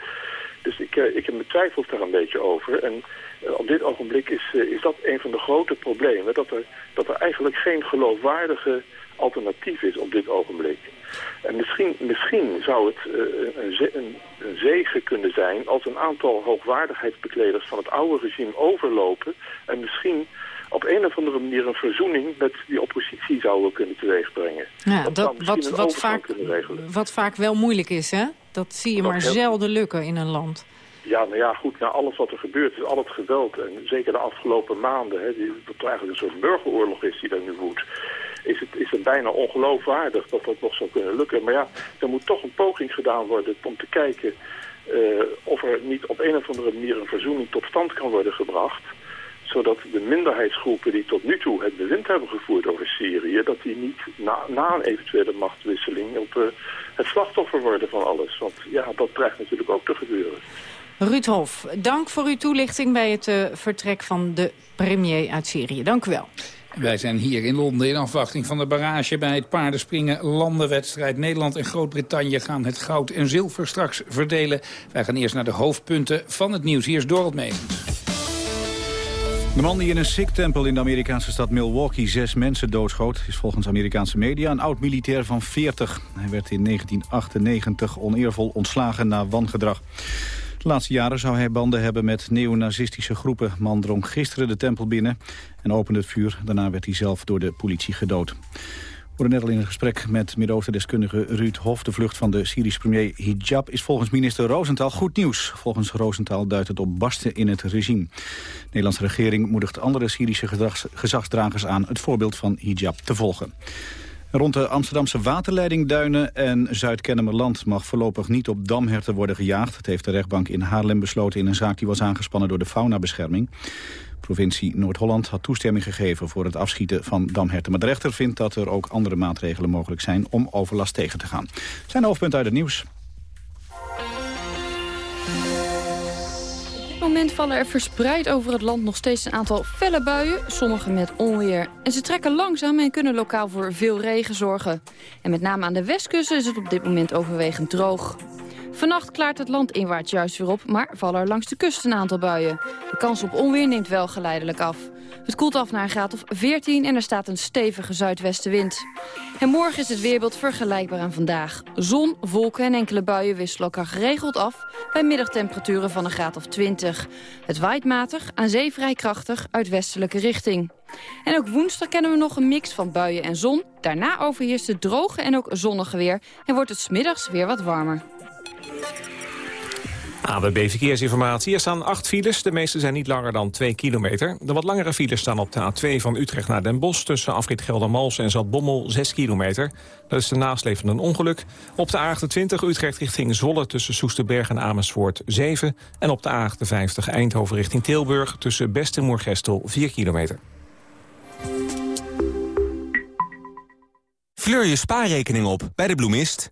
Dus ik, eh, ik heb mijn twijfels daar een beetje over. En eh, op dit ogenblik is, eh, is dat een van de grote problemen. Dat er, dat er eigenlijk geen geloofwaardige alternatief is op dit ogenblik. En misschien, misschien zou het een, een, een zegen kunnen zijn als een aantal hoogwaardigheidsbekleders van het oude regime overlopen en misschien op een of andere manier een verzoening met die oppositie zouden kunnen teweegbrengen. Ja, dat, misschien wat, wat, vaak, wat vaak wel moeilijk is, hè? Dat zie je maar heel- zelden lukken in een land. Ja, nou ja, goed, na alles wat er gebeurt is, al het geweld... en zeker de afgelopen maanden, hè, die, dat er eigenlijk een soort burgeroorlog is die daar nu woedt... is het, is het bijna ongeloofwaardig dat dat nog zou kunnen lukken. Maar ja, er moet toch een poging gedaan worden om te kijken... eh, of er niet op een of andere manier een verzoening tot stand kan worden gebracht... zodat de minderheidsgroepen die tot nu toe het bewind hebben gevoerd over Syrië... dat die niet na, na een eventuele machtswisseling op eh, het slachtoffer worden van alles. Want ja, dat dreigt natuurlijk ook te gebeuren. Ruud Hof, dank voor uw toelichting bij het eh, vertrek van de premier uit Syrië. Dank u wel. Wij zijn hier in Londen in afwachting van de barrage bij het paardenspringen landenwedstrijd. Nederland en Groot-Brittannië gaan het goud en zilver straks verdelen. Wij gaan eerst naar de hoofdpunten van het nieuws. Hier is Dorot Megens. De man die in een Sikh-tempel in de Amerikaanse stad Milwaukee zes mensen doodschoot... is volgens Amerikaanse media een oud-militair van 40. Hij werd in 1998 oneervol ontslagen na wangedrag. De laatste jaren zou hij banden hebben met neonazistische groepen. Man drong gisteren de tempel binnen en opende het vuur. Daarna werd hij zelf door de politie gedood. We hoorden net al in een gesprek met Midden-Oosten-deskundige Ruud Hof. De vlucht van de Syrische premier Hijab is volgens minister Rosenthal goed nieuws. Volgens Rosenthal duidt het op barsten in het regime. De Nederlandse regering moedigt andere Syrische gedrags- gezagsdragers aan... het voorbeeld van Hijab te volgen. Rond de Amsterdamse waterleidingduinen en Zuid-Kennemerland mag voorlopig niet op damherten worden gejaagd. Het heeft de rechtbank in Haarlem besloten in een zaak die was aangespannen door de faunabescherming. Provincie Noord-Holland had toestemming gegeven voor het afschieten van damherten. Maar de rechter vindt dat er ook andere maatregelen mogelijk zijn om overlast tegen te gaan. Zijn de hoofdpunten uit het nieuws. Op dit moment vallen er verspreid over het land nog steeds een aantal felle buien, sommige met onweer. En ze trekken langzaam en kunnen lokaal voor veel regen zorgen. En met name aan de westkust is het op dit moment overwegend droog. Vannacht klaart het land inwaarts juist weer op, maar vallen er langs de kust een aantal buien. De kans op onweer neemt wel geleidelijk af. Het koelt af naar een graad of 14 en er staat een stevige zuidwestenwind. En morgen is het weerbeeld vergelijkbaar aan vandaag. Zon, wolken en enkele buien wisselen elkaar geregeld af... bij middagtemperaturen van een graad of 20. Het waait matig, aan zee vrij krachtig, uit westelijke richting. En ook woensdag kennen we nog een mix van buien en zon. Daarna overheerst het droge en ook zonnige weer... en wordt het smiddags weer wat warmer. ABB Verkeersinformatie. Er staan acht files. De meeste zijn niet langer dan 2 kilometer. De wat langere files staan op de A2 van Utrecht naar Den Bosch... tussen Afrit Geldermals en Zaltbommel 6 kilometer. Dat is de nasleep van een ongeluk. Op de A28 Utrecht richting Zwolle tussen Soesterberg en Amersfoort 7. En op de A58 Eindhoven richting Tilburg tussen Best en Moergestel 4 kilometer. Fleur je spaarrekening op bij de bloemist.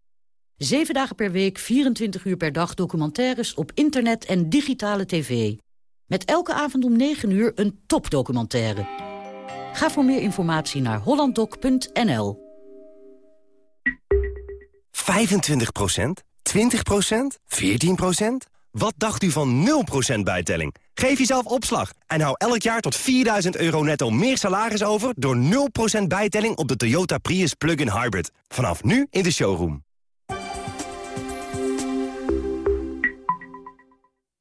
Zeven dagen per week, 24 uur per dag documentaires op internet en digitale tv. Met elke avond om 9 uur een topdocumentaire. Ga voor meer informatie naar hollanddoc.nl. 25% 20% 14% Wat dacht u van 0% bijtelling? Geef jezelf opslag en hou elk jaar tot 4000 euro netto meer salaris over... door 0% bijtelling op de Toyota Prius Plug-in Hybrid. Vanaf nu in de showroom.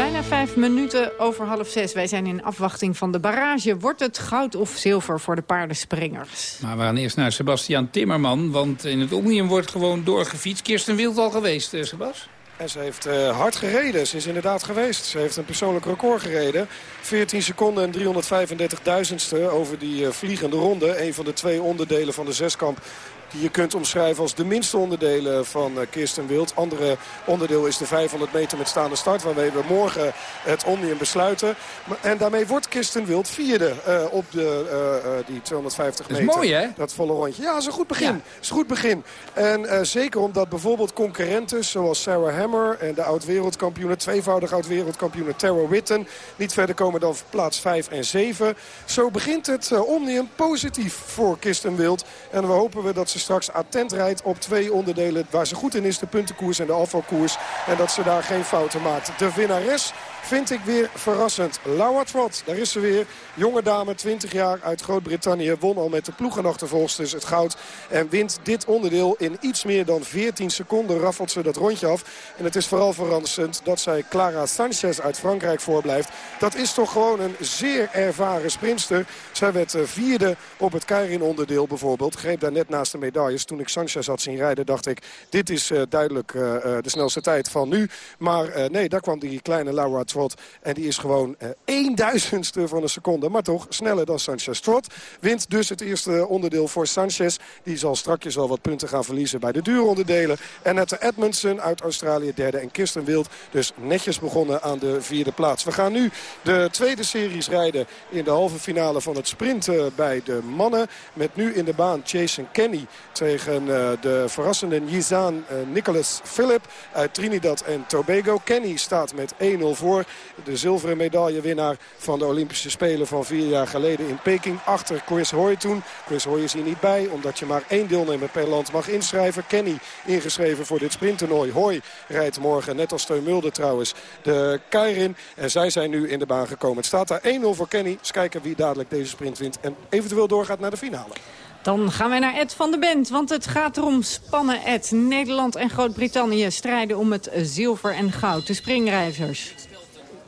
Bijna vijf minuten over half zes. Wij zijn in afwachting van de barrage. Wordt het goud of zilver voor de paardenspringers? Maar we gaan eerst naar Sebastian Timmerman. Want in het Omnium wordt gewoon doorgefietst. Kirsten Wild al geweest, eh, Sebas? En ze heeft eh, hard gereden. Ze is inderdaad geweest. Ze heeft een persoonlijk record gereden. 14 seconden en 335.000ste over die eh, vliegende ronde. Een van de twee onderdelen van de zeskamp die je kunt omschrijven als de minste onderdelen van uh, Kirsten Wild. Andere onderdeel is de 500 meter met staande start... waarmee we morgen het Omnium besluiten. En daarmee wordt Kirsten Wild vierde uh, op de, uh, die 250 meter. Dat is mooi, hè? Dat volle rondje. Ja, dat is een goed begin. Ja. is een goed begin. En zeker omdat bijvoorbeeld concurrenten zoals Sarah Hammer... en de oud-wereldkampioene, tweevoudig oud-wereldkampioene Tara Witten... niet verder komen dan plaats 5 en 7. Zo begint het Omnium positief voor Kirsten Wild. En we hopen we dat ze straks attent rijdt op twee onderdelen waar ze goed in is. De puntenkoers en de afvalkoers. En dat ze daar geen fouten maakt. De winnares vind ik weer verrassend. Laura Trott, daar is ze weer. Jonge dame, 20 jaar uit Groot-Brittannië. Won al met de ploegenachtervolgsters het goud. En wint dit onderdeel in iets meer dan 14 seconden. Raffelt ze dat rondje af. En het is vooral verrassend dat zij Clara Sanchez uit Frankrijk voorblijft. Dat is toch gewoon een zeer ervaren sprinster. Zij werd vierde op het Keirin onderdeel bijvoorbeeld. Greep daar net naast de Toen ik Sanchez had zien rijden dacht ik... dit is uh, duidelijk uh, de snelste tijd van nu. Maar nee, daar kwam die kleine Laura Trott. En die is gewoon één duizendste van een seconde. Maar toch sneller dan Sanchez. Trott wint dus het eerste onderdeel voor Sanchez. Die zal strakjes al wat punten gaan verliezen bij de duuronderdelen. En Nette Edmondson uit Australië derde. En Kirsten Wild dus netjes begonnen aan de vierde plaats. We gaan nu de tweede series rijden in de halve finale van het sprint bij de mannen. Met nu in de baan Jason Kenny tegen uh, de verrassende Yizan uh, Nicholas Philip uit Trinidad en Tobago. Kenny staat met 1-0 voor. De zilveren medaillewinnaar van de Olympische Spelen van vier jaar geleden in Peking. Achter Chris Hoy toen. Chris Hoy is hier niet bij omdat je maar één deelnemer per land mag inschrijven. Kenny ingeschreven voor dit sprinttoernooi. Hoy rijdt morgen, net als Steun Mulder trouwens, de Keirin. En zij zijn nu in de baan gekomen. Het staat daar 1-0 voor Kenny. Eens kijken wie dadelijk deze sprint wint en eventueel doorgaat naar de finale. Dan gaan wij naar Ed van de Bent, want het gaat erom spannen, Ed. Nederland en Groot-Brittannië strijden om het zilver en goud. De springrijvers.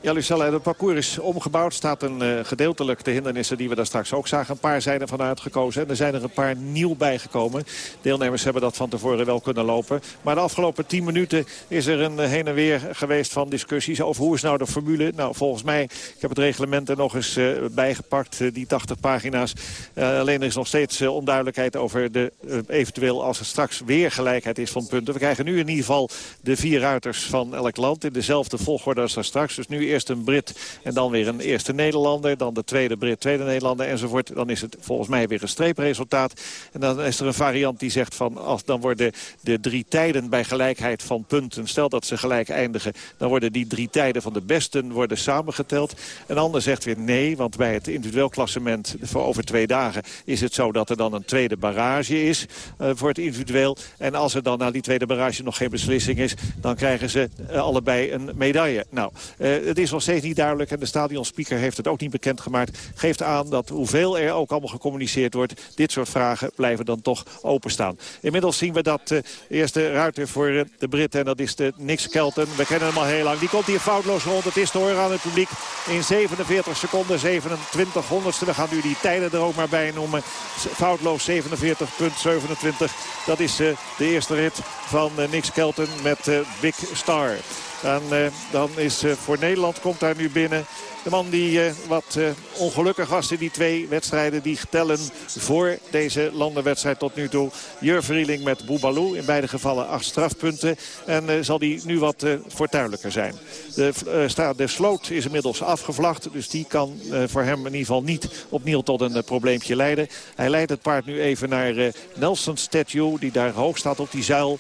Ja, Lucella, het parcours is omgebouwd. staat een uh, gedeeltelijk de hindernissen die we daar straks ook zagen. Een paar zijn er vanuit gekozen en er zijn er een paar nieuw bijgekomen. Deelnemers hebben dat van tevoren wel kunnen lopen. Maar de afgelopen 10 minuten is er een heen en weer geweest van discussies over hoe is nou de formule. Nou, volgens mij, ik heb het reglement er nog eens uh, bijgepakt, die 80 pagina's. alleen er is nog steeds onduidelijkheid over de eventueel als er straks weer gelijkheid is van punten. We krijgen nu in ieder geval de vier ruiters van elk land in dezelfde volgorde als daar straks. Dus nu eerst een Brit en dan weer een eerste Nederlander. Dan de tweede Brit, tweede Nederlander enzovoort. Dan is het volgens mij weer een streepresultaat. En dan is er een variant die zegt van... Als, dan worden de drie tijden bij gelijkheid van punten... stel dat ze gelijk eindigen... dan worden die drie tijden van de besten worden samengeteld. Een ander zegt weer nee, want bij het individueel klassement... voor over twee dagen is het zo dat er dan een tweede barrage is... Uh, voor het individueel. En als er dan na die tweede barrage nog geen beslissing is... dan krijgen ze uh, allebei een medaille. Nou, uh, is nog steeds niet duidelijk. En de stadionspeaker heeft het ook niet bekendgemaakt. Geeft aan dat hoeveel er ook allemaal gecommuniceerd wordt... dit soort vragen blijven dan toch openstaan. Inmiddels zien we dat de eerste ruiter voor de Britten... en dat is de Nick Kelton. We kennen hem al heel lang. Die komt hier foutloos rond. Het is te horen aan het publiek in 47 seconden, 27 honderdste. We gaan nu die tijden er ook maar bij noemen. Foutloos 47,27. Dat is uh, de eerste rit van uh, Nick Kelton met uh, Big Star. En uh, dan is uh, voor Nederland komt daar nu binnen de man die uh, wat ongelukkig was in die twee wedstrijden die tellen voor deze landenwedstrijd tot nu toe. Jur Vrieling met Boubalou. In beide gevallen acht strafpunten. En zal die nu wat fortuinlijker zijn. De, de sloot is inmiddels afgevlacht. Dus die kan voor hem in ieder geval niet opnieuw tot een probleempje leiden. Hij leidt het paard nu even naar Nelson Statue. Die daar hoog staat op die zuil.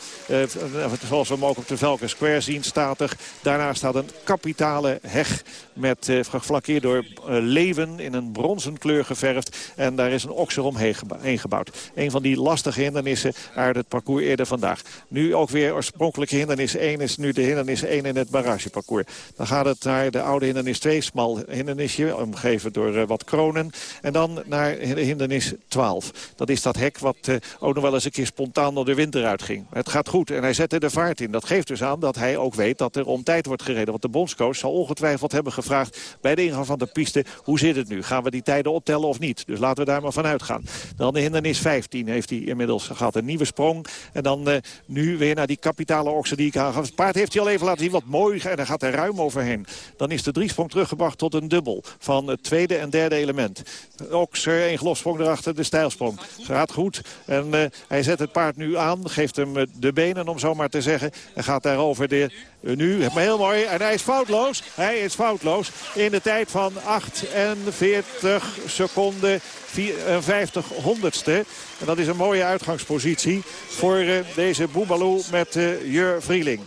zoals we hem ook op de Velken Square zien statig. Daarna staat een kapitale heg met geflakkeerd door leeuwen in een bronzen kleur geverfd. En daar is een okser omheen gebouwd. Een van die lastige hindernissen uit het parcours eerder vandaag. Nu ook weer oorspronkelijke hindernis 1 is nu de hindernis 1 in het barageparcours. Dan gaat het naar de oude hindernis 2, smal hindernisje, omgeven door uh, wat kronen. En dan naar hindernis 12. Dat is dat hek wat uh, ook nog wel eens een keer spontaan door de winter uitging. Het gaat goed en hij zette de vaart in. Dat geeft dus aan dat hij ook weet dat er om tijd wordt gereden. Want de bondscoach zal ongetwijfeld hebben gevraagd bij de ingang van de piste... hoe zit het nu? Gaan we die tijden optellen of niet? Dus laten we daar maar van uitgaan. Dan de hindernis 15 heeft hij inmiddels gehad. Een nieuwe sprong. En dan uh, nu weer naar die kapitale oksen die ik aangaf. Het paard heeft hij al even laten zien wat mooi. En daar gaat er ruim overheen. Dan is de driesprong teruggebracht tot een dubbel. Van het tweede en derde element. Okser, één gelofsprong erachter, de stijlsprong. Gaat goed. En uh, hij zet het paard nu aan. Geeft hem de benen, om zo maar te zeggen. En gaat daarover de nu, maar heel mooi. En hij is foutloos. Hij is foutloos. In de tijd van 48 seconden 54 honderdste. En dat is een mooie uitgangspositie voor uh, deze Boebaloo met Jur Vrieling.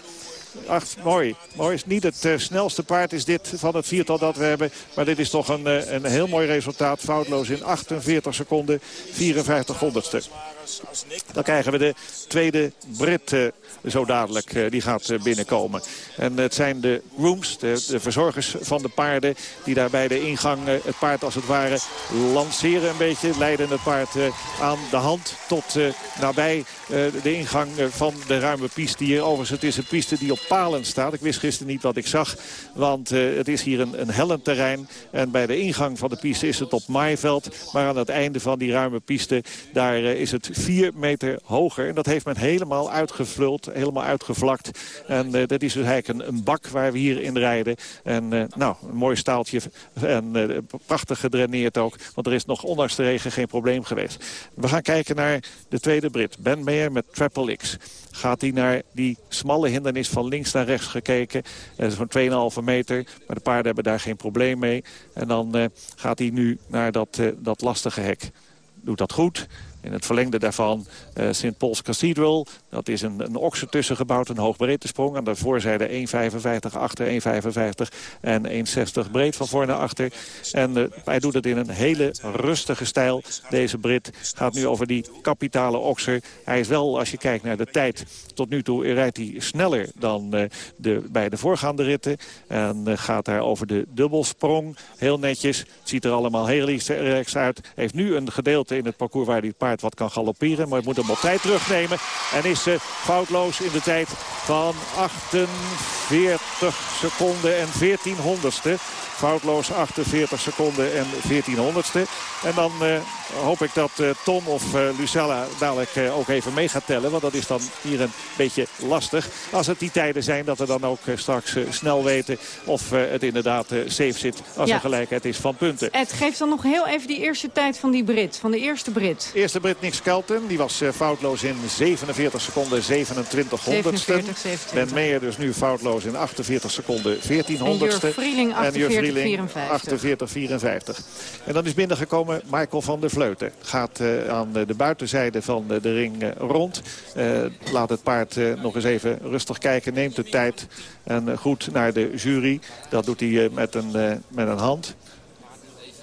Ach, mooi. mooi. Is niet het snelste paard is dit van het viertal dat we hebben. Maar dit is toch een, een heel mooi resultaat. Foutloos in 48 seconden, 54 honderdste. Dan krijgen we de tweede Brit uh, zo dadelijk. Uh, die gaat uh, binnenkomen. En het zijn de grooms, de, de, verzorgers van de paarden... die daar bij de ingang het paard als het ware lanceren een beetje. Leiden het paard aan de hand tot nabij de ingang van de ruime piste hier. Overigens, het is een piste die op palen staat. Ik wist gisteren niet wat ik zag. Want het is hier een, een hellend terrein. En bij de ingang van de piste is het op maaiveld. Maar aan het einde van die ruime piste... daar is het 4 meter hoger. En dat heeft men helemaal uitgevuld, helemaal uitgevlakt. En uh, dat is dus eigenlijk een, een, bak waar we hier in rijden. En uh, nou, een mooi staaltje en uh, prachtig gedraineerd ook. Want er is nog ondanks de regen geen probleem geweest. We gaan kijken naar de tweede Brit. Ben Meyer met Triple X gaat hij naar die smalle hindernis van links naar rechts gekeken. Van 2,5 meter, maar de paarden hebben daar geen probleem mee. En dan gaat hij nu naar dat, dat lastige hek. Doet dat goed. In het verlengde daarvan uh, St. Paul's Cathedral. Dat is een, een okser tussen gebouwd, een hoogbreedte sprong. Aan de voorzijde 1,55 achter, 1,55 en 1,60 breed van voor naar achter. En uh, hij doet het in een hele rustige stijl. Deze Brit gaat nu over die kapitale okser. Hij is wel, als je kijkt naar de tijd, tot nu toe rijdt hij sneller dan uh, de, bij de voorgaande ritten. En gaat daar over de dubbelsprong. Heel netjes. Het ziet er allemaal heel relaxed uit. Heeft nu een gedeelte in het parcours waar hij het paard wat kan galopperen. Maar moet op tijd terugnemen. En is ze foutloos in de tijd van 48 seconden en 14 honderdste. Foutloos 48 seconden en 14 honderdste. En dan uh, hoop ik dat uh, Tom of uh, Lucella dadelijk ook even mee gaat tellen. Want dat is dan hier een beetje lastig. Als het die tijden zijn dat we dan ook straks snel weten of het inderdaad safe zit. Als ja. er gelijkheid is van punten. Het geeft dan nog heel even die eerste tijd van die Brit. Van de eerste Brit. Eerste Brit Nick Skelton. Die was foutloos in 47 seconden 27 honderdste. Ben Meijer dus nu foutloos in 48 seconden 14 honderdste. En Jur Vrieling 48 54. 54. En dan is binnengekomen Michael van der Gaat uh, aan de buitenzijde van de ring uh, rond. Uh, laat het paard nog eens even rustig kijken. Neemt de tijd en goed naar de jury. Dat doet hij met, een, met een hand.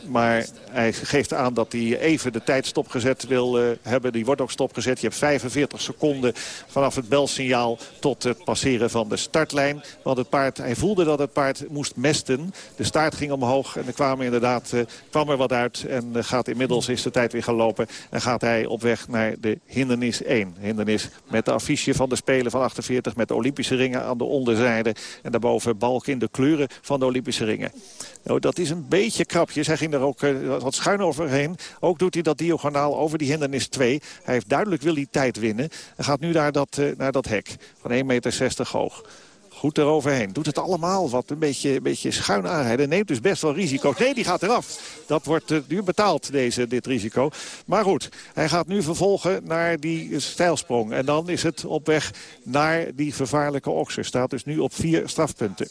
Maar hij geeft aan dat hij even de tijd stopgezet wil uh, hebben. Die wordt ook stopgezet. Je hebt 45 seconden vanaf het belsignaal tot het passeren van de startlijn. Want het paard, hij voelde dat het paard moest mesten. De staart ging omhoog en er kwam inderdaad uh, kwam er wat uit. En uh, gaat inmiddels is de tijd weer gaan lopen. En gaat hij op weg naar de hindernis 1. Hindernis met de affiche van de Spelen van 48 met de Olympische ringen aan de onderzijde. En daarboven balk in de kleuren van de Olympische ringen. Nou, dat is een beetje krapjes. Hij ging er ook wat schuin overheen. Ook doet hij dat diagonaal over die hindernis 2. Hij heeft duidelijk wil die tijd winnen. En gaat nu naar dat, uh, naar dat hek van 1,60 meter hoog. Goed eroverheen. Doet het allemaal wat een beetje, beetje schuin aanrijden. Neemt dus best wel risico. Nee, die gaat eraf. Dat wordt duur betaald, deze, dit risico. Maar goed, hij gaat nu vervolgen naar die stijlsprong. En dan is het op weg naar die vervaarlijke okser. Staat dus nu op vier strafpunten.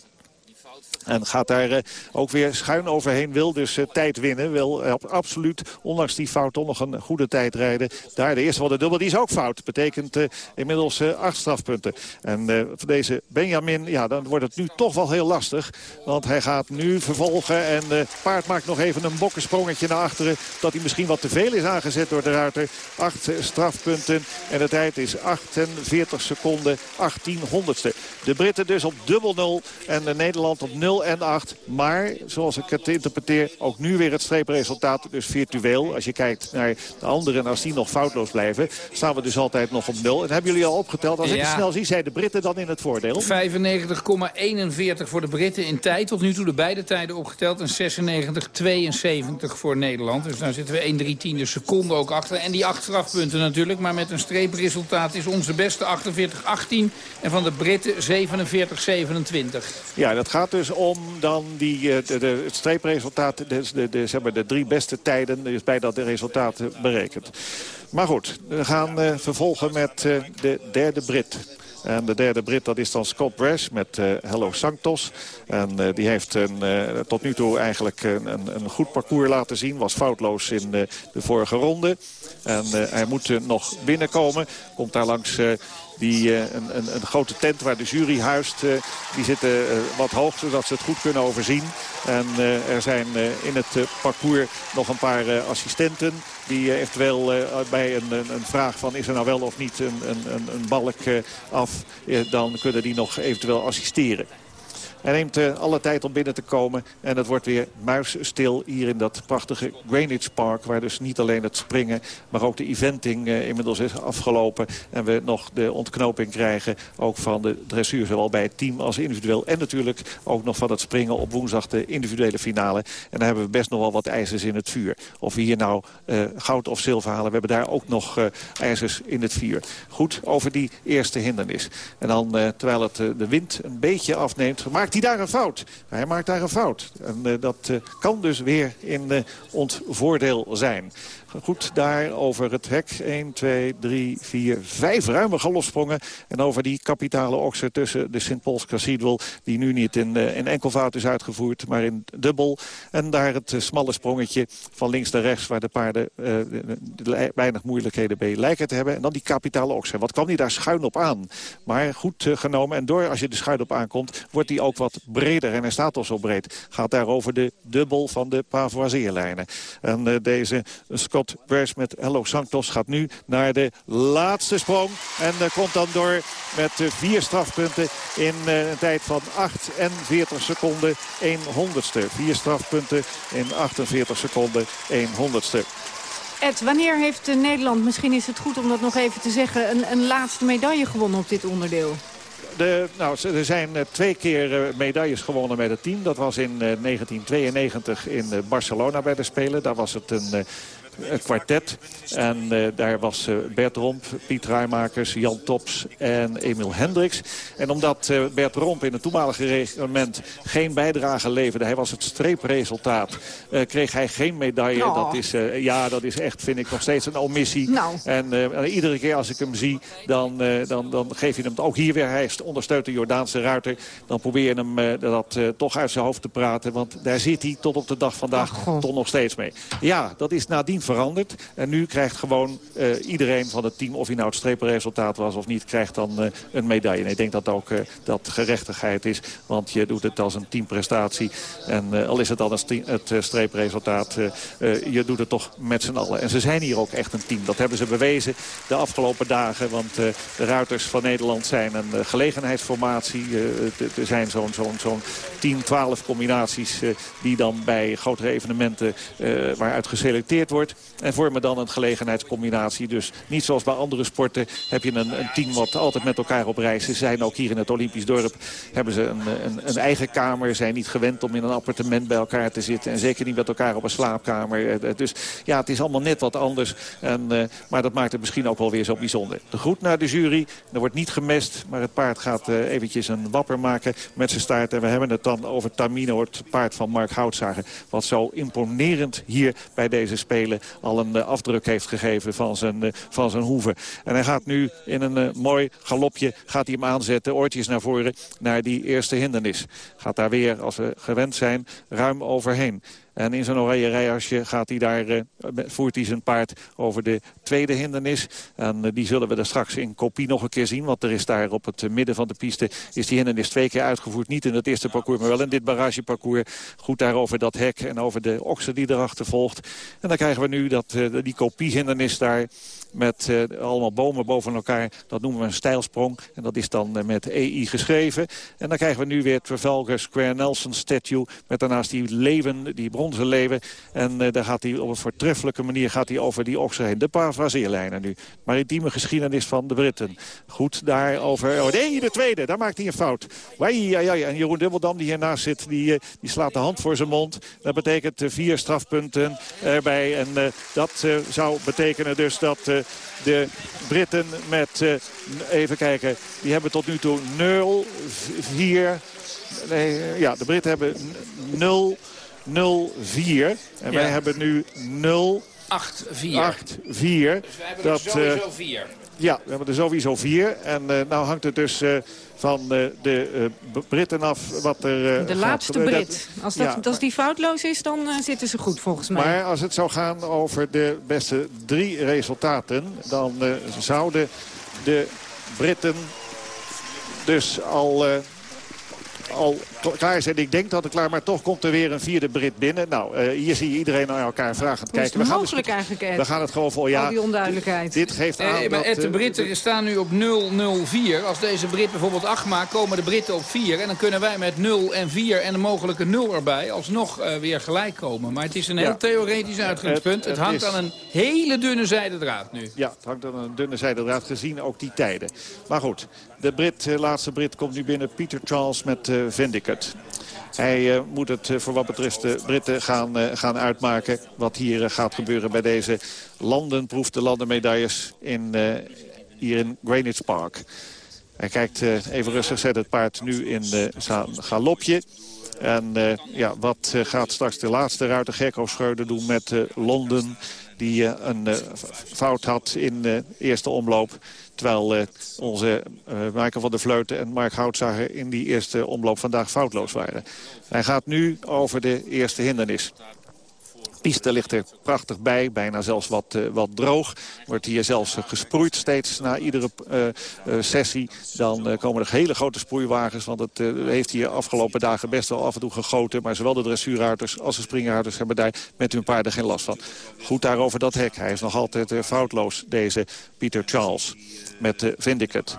En gaat daar uh, ook weer schuin overheen. Wil dus uh, tijd winnen. Wil uh, absoluut, ondanks die fout, toch nog een goede tijd rijden. Daar de eerste van de dubbel, die is ook fout. Betekent inmiddels acht strafpunten. En voor deze Benjamin, ja, dan wordt het nu toch wel heel lastig. Want hij gaat nu vervolgen. En het paard maakt nog even een bokkensprongetje naar achteren. Dat hij misschien wat te veel is aangezet door de ruiter. Acht strafpunten. En de tijd is 48 seconden, 18 honderdste. De Britten dus op dubbel nul. En de Nederland op 0 en 8. Maar, zoals ik het interpreteer, ook nu weer het streepresultaat. Dus virtueel. Als je kijkt naar de anderen, als die nog foutloos blijven... staan we dus altijd nog op 0. En hebben jullie al opgeteld? Als ja. ik het snel zie, zijn de Britten dan in het voordeel. 95,41 voor de Britten in tijd. Tot nu toe de beide tijden opgeteld. En 96,72 voor Nederland. Dus daar zitten we 1 3 tiende seconde ook achter. En die acht strafpunten natuurlijk. Maar met een streepresultaat is onze beste 48-18. En van de Britten 47-27. Ja, dat gaat dus om dan die, de, de, het streepresultaat, de, de, de, zeg maar de drie beste tijden, is bij dat de resultaten berekend. Maar goed, we gaan uh, vervolgen met de derde Brit. En de derde Brit dat is dan Scott Brash met Hello Sanctos. En die heeft een, tot nu toe eigenlijk een, een, goed parcours laten zien. Was foutloos in de vorige ronde. En hij moet nog binnenkomen. Komt daar langs die, uh, een, een, een, grote tent waar de jury huist. Uh, die zitten uh, wat hoog, zodat ze het goed kunnen overzien. En er zijn in het parcours nog een paar assistenten... die eventueel bij een, een, een, vraag van is er nou wel of niet een, een balk af... dan kunnen die nog eventueel assisteren. Hij neemt uh, alle tijd om binnen te komen. En het wordt weer muisstil hier in dat prachtige Greenwich Park. Waar dus niet alleen het springen, maar ook de eventing uh, inmiddels is afgelopen. En we nog de ontknoping krijgen. Ook van de dressuur, zowel bij het team als individueel. En natuurlijk ook nog van het springen op woensdag de individuele finale. En dan hebben we best nog wel wat ijzers in het vuur. Of we hier nou uh, goud of zilver halen. We hebben daar ook nog ijzers in het vuur. Goed, over die eerste hindernis. En dan, terwijl het de wind een beetje afneemt... maakt hij daar een fout. Hij maakt daar een fout. En uh, dat uh, kan dus weer in uh, ons voordeel zijn. Goed daar over het hek. 1, 2, 3, 4, 5 ruime galopsprongen. En over die kapitale okser tussen de St. Paul's Cathedral... die nu niet in, uh, in enkelvoud is uitgevoerd, maar in dubbel. En daar het uh, smalle sprongetje van links naar rechts... waar de paarden uh, weinig moeilijkheden bij lijken te hebben. En dan die kapitale okser. Wat kwam die daar schuin op aan? Maar goed genomen. En door als je de schuin op aankomt, wordt die ook wat breder. En hij staat al zo breed. Gaat daar over de dubbel van de Pavoiseerlijnen. En deze Scott Brash met Hello Santos gaat nu naar de laatste sprong. En uh, komt dan door met uh, vier strafpunten in uh, een tijd van 48 seconden 1 honderdste. Vier strafpunten in 48 seconden 1 honderdste. Ed, wanneer heeft Nederland, misschien is het goed om dat nog even te zeggen... een, een laatste medaille gewonnen op dit onderdeel? De, nou, er zijn twee keer medailles gewonnen met het team. Dat was in 1992 in Barcelona bij de Spelen. Daar was het een kwartet. En uh, daar was uh, Bert Romp, Piet Rijmakers, Jan Tops en Emil Hendricks. En omdat uh, Bert Romp in het toenmalige reglement geen bijdrage leverde... hij was het streepresultaat, kreeg hij geen medaille. Oh. Dat is, ja, dat is echt, vind ik, nog steeds een omissie. Nou. En iedere keer als ik hem zie, dan, dan, dan geef je hem ook hier weer. Hij ondersteunt de Jordaanse ruiter. Dan probeer je hem dat toch uit zijn hoofd te praten. Want daar zit hij tot op de dag vandaag oh, toch nog steeds mee. Ja, dat is nadien veranderd. En nu krijgt gewoon uh, iedereen van het team, of hij nou het streepresultaat was of niet, krijgt dan uh, een medaille. En ik denk dat ook uh, dat gerechtigheid is, want je doet het als een teamprestatie. En al is het dan het streepresultaat, je doet het toch met z'n allen. En ze zijn hier ook echt een team. Dat hebben ze bewezen de afgelopen dagen, want de ruiters van Nederland zijn een gelegenheidsformatie. er zijn zo'n zo'n zo'n 10, 12 combinaties die dan bij grotere evenementen waaruit geselecteerd wordt. Wordt. En vormen dan een gelegenheidscombinatie. Dus niet zoals bij andere sporten heb je een, een team wat altijd met elkaar op reis is. Zijn ook hier in het Olympisch dorp. Hebben ze een, een, een eigen kamer. Zijn niet gewend om in een appartement bij elkaar te zitten. En zeker niet met elkaar op een slaapkamer. Eh, Dus ja, het is allemaal net wat anders. En, eh, maar dat maakt het misschien ook wel weer zo bijzonder. De groet naar de jury. Er wordt niet gemest. Maar het paard gaat eh, eventjes een wapper maken met zijn staart. En we hebben het dan over Tamino, het paard van Mark Houtzager. Wat zo imponerend hier bij deze Spelen al een eh, afdruk heeft gegeven van zijn, eh, van zijn hoeven. En hij gaat nu in een eh, mooi galopje gaat hij hem aanzetten. Oortjes naar voren naar die eerste hindernis. Gaat daar weer, als we gewend zijn, ruim overheen. En in zijn oranje rijasje gaat hij daar, voert hij zijn paard over de tweede hindernis. En eh, die zullen we er straks in kopie nog een keer zien. Want er is daar op het eh, midden van de piste is die hindernis twee keer uitgevoerd. Niet in het eerste parcours, maar wel in dit barrageparcours. Goed daar over dat hek en over de oksen die erachter volgt. En dan krijgen we nu dat, eh, die kopiehindernis daar met allemaal bomen boven elkaar. Dat noemen we een stijlsprong. En dat is dan met EI geschreven. En dan krijgen we nu weer Trafalgar Square Nelson statue. Met daarnaast die leeuwen, die bronzen leeuwen. En daar gaat hij op een voortreffelijke manier gaat hij over die oksen heen. De parafraseerlijnen nu. Maritieme geschiedenis van de Britten. Goed daarover. Oh nee, de tweede. Daar maakt hij een fout. Wai, ja, ja. En Jeroen Dubbeldam die hiernaast zit, die, eh, die slaat de hand voor zijn mond. Dat betekent eh, vier strafpunten erbij. En eh, dat zou betekenen dus dat de Britten met, even kijken, die hebben tot nu toe 0, 4... Nee, ja, de Britten hebben 0, 0, 4. En wij hebben nu 0, 8, 4. 8, 4. Dus we hebben er sowieso vier. Ja, we hebben er sowieso vier. En eh, nou hangt het dus eh, van eh, de eh, Britten af wat er eh, De gaat laatste. Brit. Als, dat, Ja, als die foutloos is, dan eh, zitten ze goed volgens mij. maar als het zou gaan over de beste drie resultaten... dan eh, zouden de Britten dus al, eh, al klaar zijn. Ik denk dat het klaar maar toch komt er weer een vierde Brit binnen. Nou, eh, hier zie je iedereen naar elkaar vragend Hoe is kijken. het gaan mogelijk eigenlijk, Ed? we gaan het gewoon voor... Al Ja, die onduidelijkheid. dit geeft aan Eh, maar dat... De eh, Britten staan nu op 0-0-4. Als deze Brit bijvoorbeeld 8 maakt, komen de Britten op 4. En dan kunnen wij met 0 en 4 en een mogelijke 0 erbij alsnog weer gelijk komen. Maar het is een heel Ja. theoretisch uitgangspunt. Het- Het, het hangt is- aan een hele dunne zijde draad nu. Ja, het hangt aan een dunne zijde draad gezien ook die tijden. Maar goed, de Brit, laatste Brit komt nu binnen. Peter Charles met eh Hij eh, moet het eh, voor wat betreft de Britten gaan, eh, gaan uitmaken. Wat hier gaat gebeuren bij deze landenproef, de landenmedailles in, hier in Greenwich Park. Hij kijkt even rustig, zet het paard nu in zijn galopje. En ja, wat gaat straks de laatste ruiter Gerko Schreuder doen met Londen... die een fout had in de eerste omloop. Terwijl eh, onze eh Michael van der Vleuten en Mark Houtzager in die eerste omloop vandaag foutloos waren. Hij gaat nu over de eerste hindernis piste ligt er prachtig bij, bijna zelfs wat, eh, wat droog. Wordt hier zelfs eh, gesproeid steeds na iedere eh, sessie. Dan komen er hele grote sproeiwagens, want het heeft hier afgelopen dagen best wel af en toe gegoten. Maar zowel de dressuurruiters als de springruiters hebben daar met hun paarden geen last van. Goed daarover dat hek. Hij is nog altijd foutloos, deze Peter Charles, met Vindicate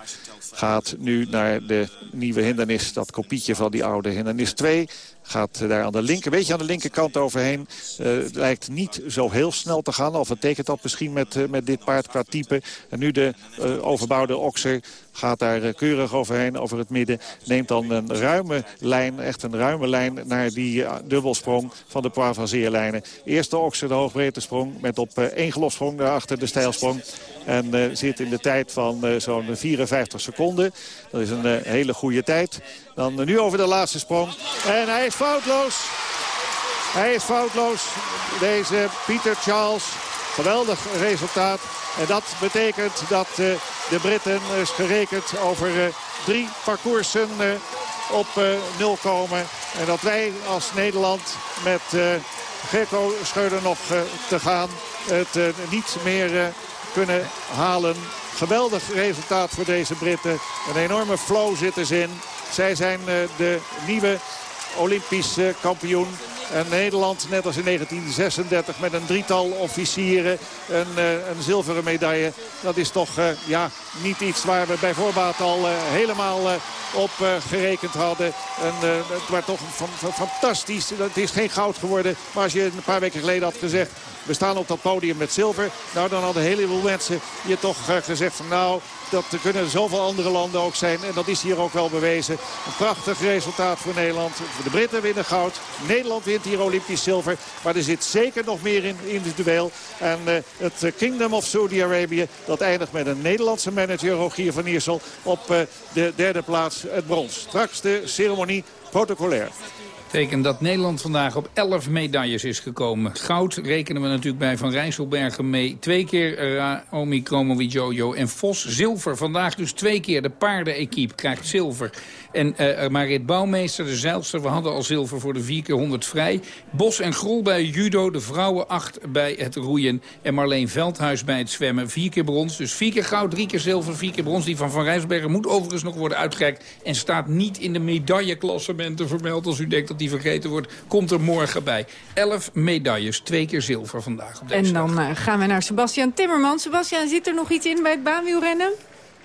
gaat nu naar de nieuwe hindernis. Dat kopietje van die oude hindernis 2. Gaat eh, daar aan de linker, beetje aan de linkerkant overheen. Eh, lijkt niet zo heel snel te gaan. Of betekent dat misschien met, eh, met dit paard qua type. En nu de overbouwde okser gaat daar keurig overheen over het midden. Neemt dan een ruime lijn, echt een ruime lijn naar die dubbelsprong van de Poivrazeerlijnen. Eerste okser de hoogbreedte sprong met op één gelofsprong daarachter de stijlsprong. En zit in de tijd van eh, zo'n 54 seconden. Dat is een hele goede tijd. Dan nu over de laatste sprong. En hij is foutloos. Hij is foutloos. Deze Pieter Charles. Geweldig resultaat. En dat betekent dat eh, de Britten is gerekend over eh, drie parcoursen eh, op nul komen. En dat wij als Nederland met Gerco Scheuder nog te gaan het niet meer kunnen halen. Geweldig resultaat voor deze Britten. Een enorme flow zit er in. Zij zijn eh, de nieuwe Olympisch eh, kampioen. En Nederland, net als in 1936, met een drietal officieren. Een, eh, een zilveren medaille. Dat is toch eh, ja, niet iets waar we bij voorbaat al helemaal op gerekend hadden. En, het was toch van, van- fantastisch. Het is geen goud geworden. Maar als je een paar weken geleden had gezegd... we staan op dat podium met zilver. Nou, dan hadden een heleboel mensen hier toch eh, gezegd van nou, dat kunnen zoveel andere landen ook zijn. En dat is hier ook wel bewezen. Een prachtig resultaat voor Nederland. De Britten winnen goud. Nederland wint hier Olympisch zilver. Maar er zit zeker nog meer in individueel. En uh, het eh, Kingdom of Saudi-Arabië, dat eindigt met een Nederlandse manager, Rogier van Iersel, op uh, de derde plaats het brons. Straks de ceremonie protocolair betekent dat Nederland vandaag op 11 medailles is gekomen. Goud rekenen we natuurlijk bij Van Rijsselbergen mee. Twee keer Raomi Kromowidjojo en Vos. Zilver vandaag dus twee keer. De paardenequipe krijgt zilver. En uh, Marit Bouwmeester, de zeilster, we hadden al zilver voor de 4 keer 100 vrij. Bos en Grol bij judo, de vrouwen 8 bij het roeien. En Marleen Veldhuis bij het zwemmen. Vier keer brons, dus vier keer goud, drie keer zilver, vier keer brons. Die van Van Rijsselbergen moet overigens nog worden uitgereikt. En staat niet in de medailleklassementen vermeld. Als u denkt dat die vergeten wordt, komt er morgen bij. 11 medailles, twee keer zilver vandaag op deze En dan uh, gaan we naar Sebastian Timmerman. Sebastian, zit er nog iets in bij het baanwielrennen?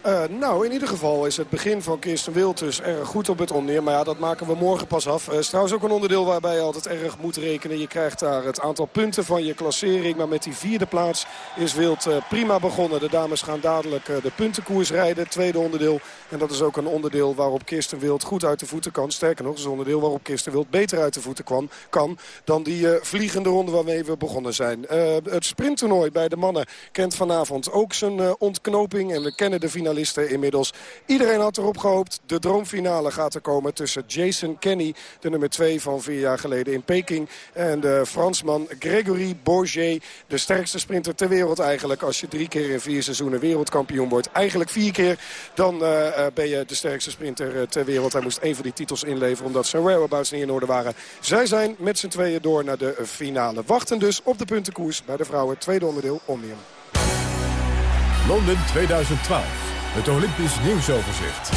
Uh, nou, in ieder geval is het begin van Kirsten Wiltus erg goed op het onneer. Maar ja, dat maken we morgen pas af. Uh, is trouwens ook een onderdeel waarbij je altijd erg moet rekenen. Je krijgt daar het aantal punten van je klassering. Maar met die vierde plaats is Wild uh, prima begonnen. De dames gaan dadelijk de puntenkoers rijden. Tweede onderdeel. En dat is ook een onderdeel waarop Kirsten Wild goed uit de voeten kan. Sterker nog, is een onderdeel waarop Kirsten Wild beter uit de voeten kwam, kan... dan die vliegende ronde waarmee we begonnen zijn. het sprinttoernooi bij de mannen kent vanavond ook zijn ontknoping. En we kennen de finale inmiddels. Iedereen had erop gehoopt. De droomfinale gaat er komen tussen Jason Kenny, de nummer 2 van vier jaar geleden in Peking. En de Fransman Gregory Bourget, de sterkste sprinter ter wereld eigenlijk. Als je drie keer in vier seizoenen wereldkampioen wordt. Eigenlijk vier keer, dan uh, ben je de sterkste sprinter ter wereld. Hij moest een van die titels inleveren omdat zijn whereabouts niet in orde waren. Zij zijn met z'n tweeën door naar de finale. Wachten dus op de puntenkoers bij de vrouwen. Tweede onderdeel, Omnium. Londen 2012. Het Olympisch nieuwsoverzicht.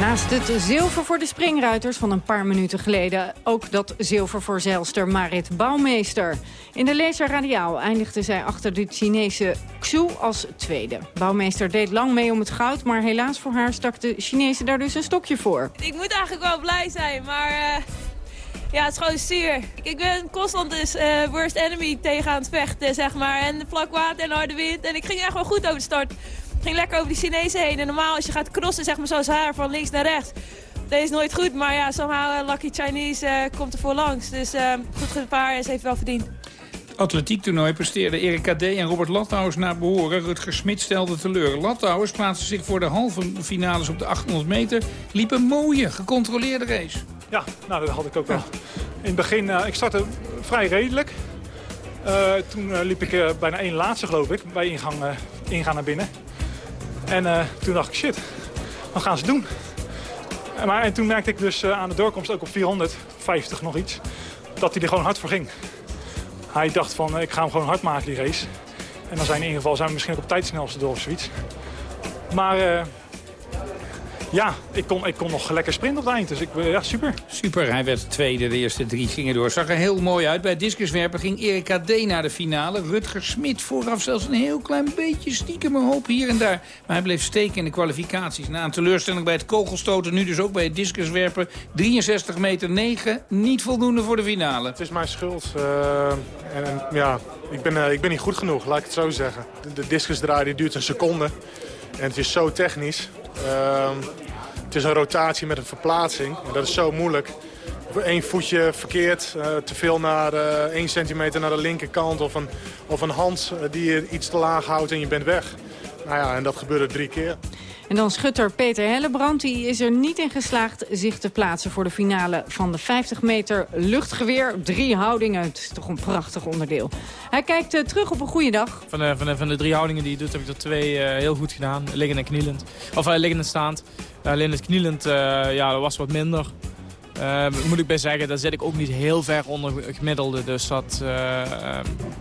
Naast het zilver voor de springruiters van een paar minuten geleden... ook dat zilver voor zeilster Marit Bouwmeester. In de Lezer Radiaal eindigde zij achter de Chinese Xu als tweede. Bouwmeester deed lang mee om het goud... maar helaas voor haar stak de Chinese daar dus een stokje voor. Ik moet eigenlijk wel blij zijn, maar... Uh... Ja, het is gewoon zuur. Ik ben constant dus uh, worst enemy tegen aan het vechten, zeg maar. En vlak water en harde wind. En ik ging echt wel goed over de start. Ging lekker over die Chinezen heen. En normaal als je gaat crossen, zeg maar zoals haar, van links naar rechts. Dat is nooit goed, maar ja, somehow uh, Lucky Chinese uh, komt er voor langs. Dus goed gevaar en ze heeft wel verdiend. Atletiektoernooi presteerden Erik KD en Robert Lattauers naar behoren. Rutger Smit stelde teleur. Lattauers plaatste zich voor de halve finales op de 800 meter. Liep een mooie, gecontroleerde race. Ja, nou, dat had ik ook wel. In het begin, uh, ik startte vrij redelijk. Uh, toen uh, liep ik bijna één laatste, geloof ik, bij ingang, ingaan naar binnen. En toen dacht ik, shit, wat gaan ze doen? En, maar, en toen merkte ik dus aan de doorkomst, ook op 450 nog iets, dat hij er gewoon hard voor ging. Hij dacht van, ik ga hem gewoon hard maken, die race. En dan zijn in ieder geval zijn we misschien ook op tijd snelste door of zoiets. Maar ja, ik kon, ik kon nog lekker sprinten op het eind. Dus ik, ja, super. Super, hij werd tweede. De eerste drie gingen door. Zag er heel mooi uit. Bij discuswerpen ging Erika D. naar de finale. Rutger Smit vooraf zelfs een heel klein beetje stiekem een hoop hier en daar. Maar hij bleef steken in de kwalificaties. Na een teleurstelling bij het kogelstoten. Nu dus ook bij het discuswerpen. 63 meter 9. Niet voldoende voor de finale. Het is mijn schuld. Uh, en, en, ja, ik ben, uh, ik ben niet goed genoeg, laat ik het zo zeggen. De, de discusdraai die duurt een seconde. En het is zo technisch. Uh, het is een rotatie met een verplaatsing. En dat is zo moeilijk. Eén voetje verkeerd, uh, te veel naar uh, 1 centimeter naar de linkerkant... of een, of een hand die je iets te laag houdt en je bent weg. Nou ja, en dat gebeurde drie keer. En dan schutter Peter Hellebrand. Die is er niet in geslaagd zich te plaatsen voor de finale van de 50 meter luchtgeweer. Drie houdingen. Het is toch een prachtig onderdeel. Hij kijkt uh, terug op een goede dag. Van de, van, de, van de drie houdingen die je doet heb ik er twee heel goed gedaan. Liggend en knielend. Of uh, liggend en staand. alleen het knielend ja, was wat minder. Uh, moet ik bij zeggen, daar zit ik ook niet heel ver onder gemiddelde. Dus dat, uh,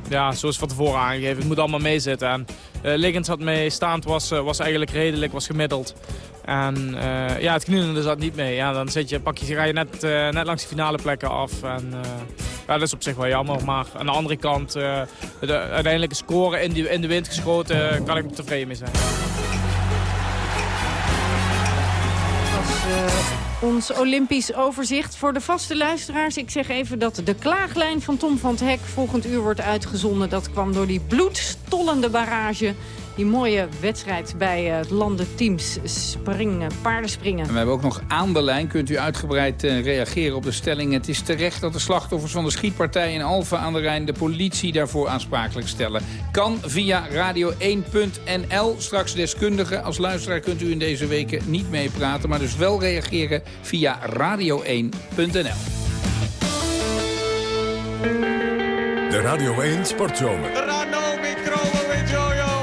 ja, zoals van tevoren aangegeven, het moet allemaal meezitten. En uh, liggend zat mee, staand was, was eigenlijk redelijk, was gemiddeld. En ja, het knielende zat niet mee. Ja, dan zit je, pak je, ga je net, net langs de finale plekken af. En, ja, dat is op zich wel jammer. Maar aan de andere kant, de uiteindelijke score in, die, in de wind geschoten, kan ik tevreden mee zijn. Was, Ons Olympisch overzicht voor de vaste luisteraars. Ik zeg even dat de klaaglijn van Tom van het Hek volgend uur wordt uitgezonden. Dat kwam door die bloedstollende barrage. Die mooie wedstrijd bij het landenteams springen, paardenspringen. En we hebben ook nog aan de lijn. Kunt u uitgebreid eh, reageren op de stelling. Het is terecht dat de slachtoffers van de schietpartij in Alphen aan de Rijn... de politie daarvoor aansprakelijk stellen. Kan via radio1.nl. Straks deskundigen. Als luisteraar kunt u in deze weken niet meepraten... maar dus wel reageren via radio1.nl. De Radio 1 Sportzomer.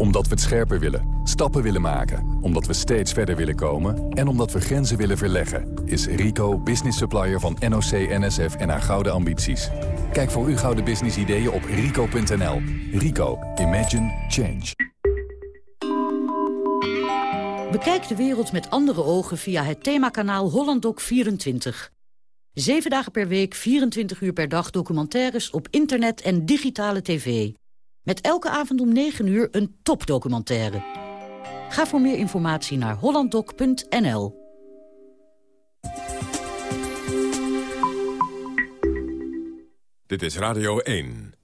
Omdat we het scherper willen, stappen willen maken, omdat we steeds verder willen komen... en omdat we grenzen willen verleggen, is Rico business supplier van NOC, NSF en haar gouden ambities. Kijk voor uw gouden business ideeën op rico.nl. Rico, Imagine Change. Bekijk de wereld met andere ogen via het themakanaal HollandDoc24. Zeven dagen per week, 24 uur per dag documentaires op internet en digitale tv. Met elke avond om 9 uur een topdocumentaire. Ga voor meer informatie naar hollanddoc.nl. Dit is Radio 1.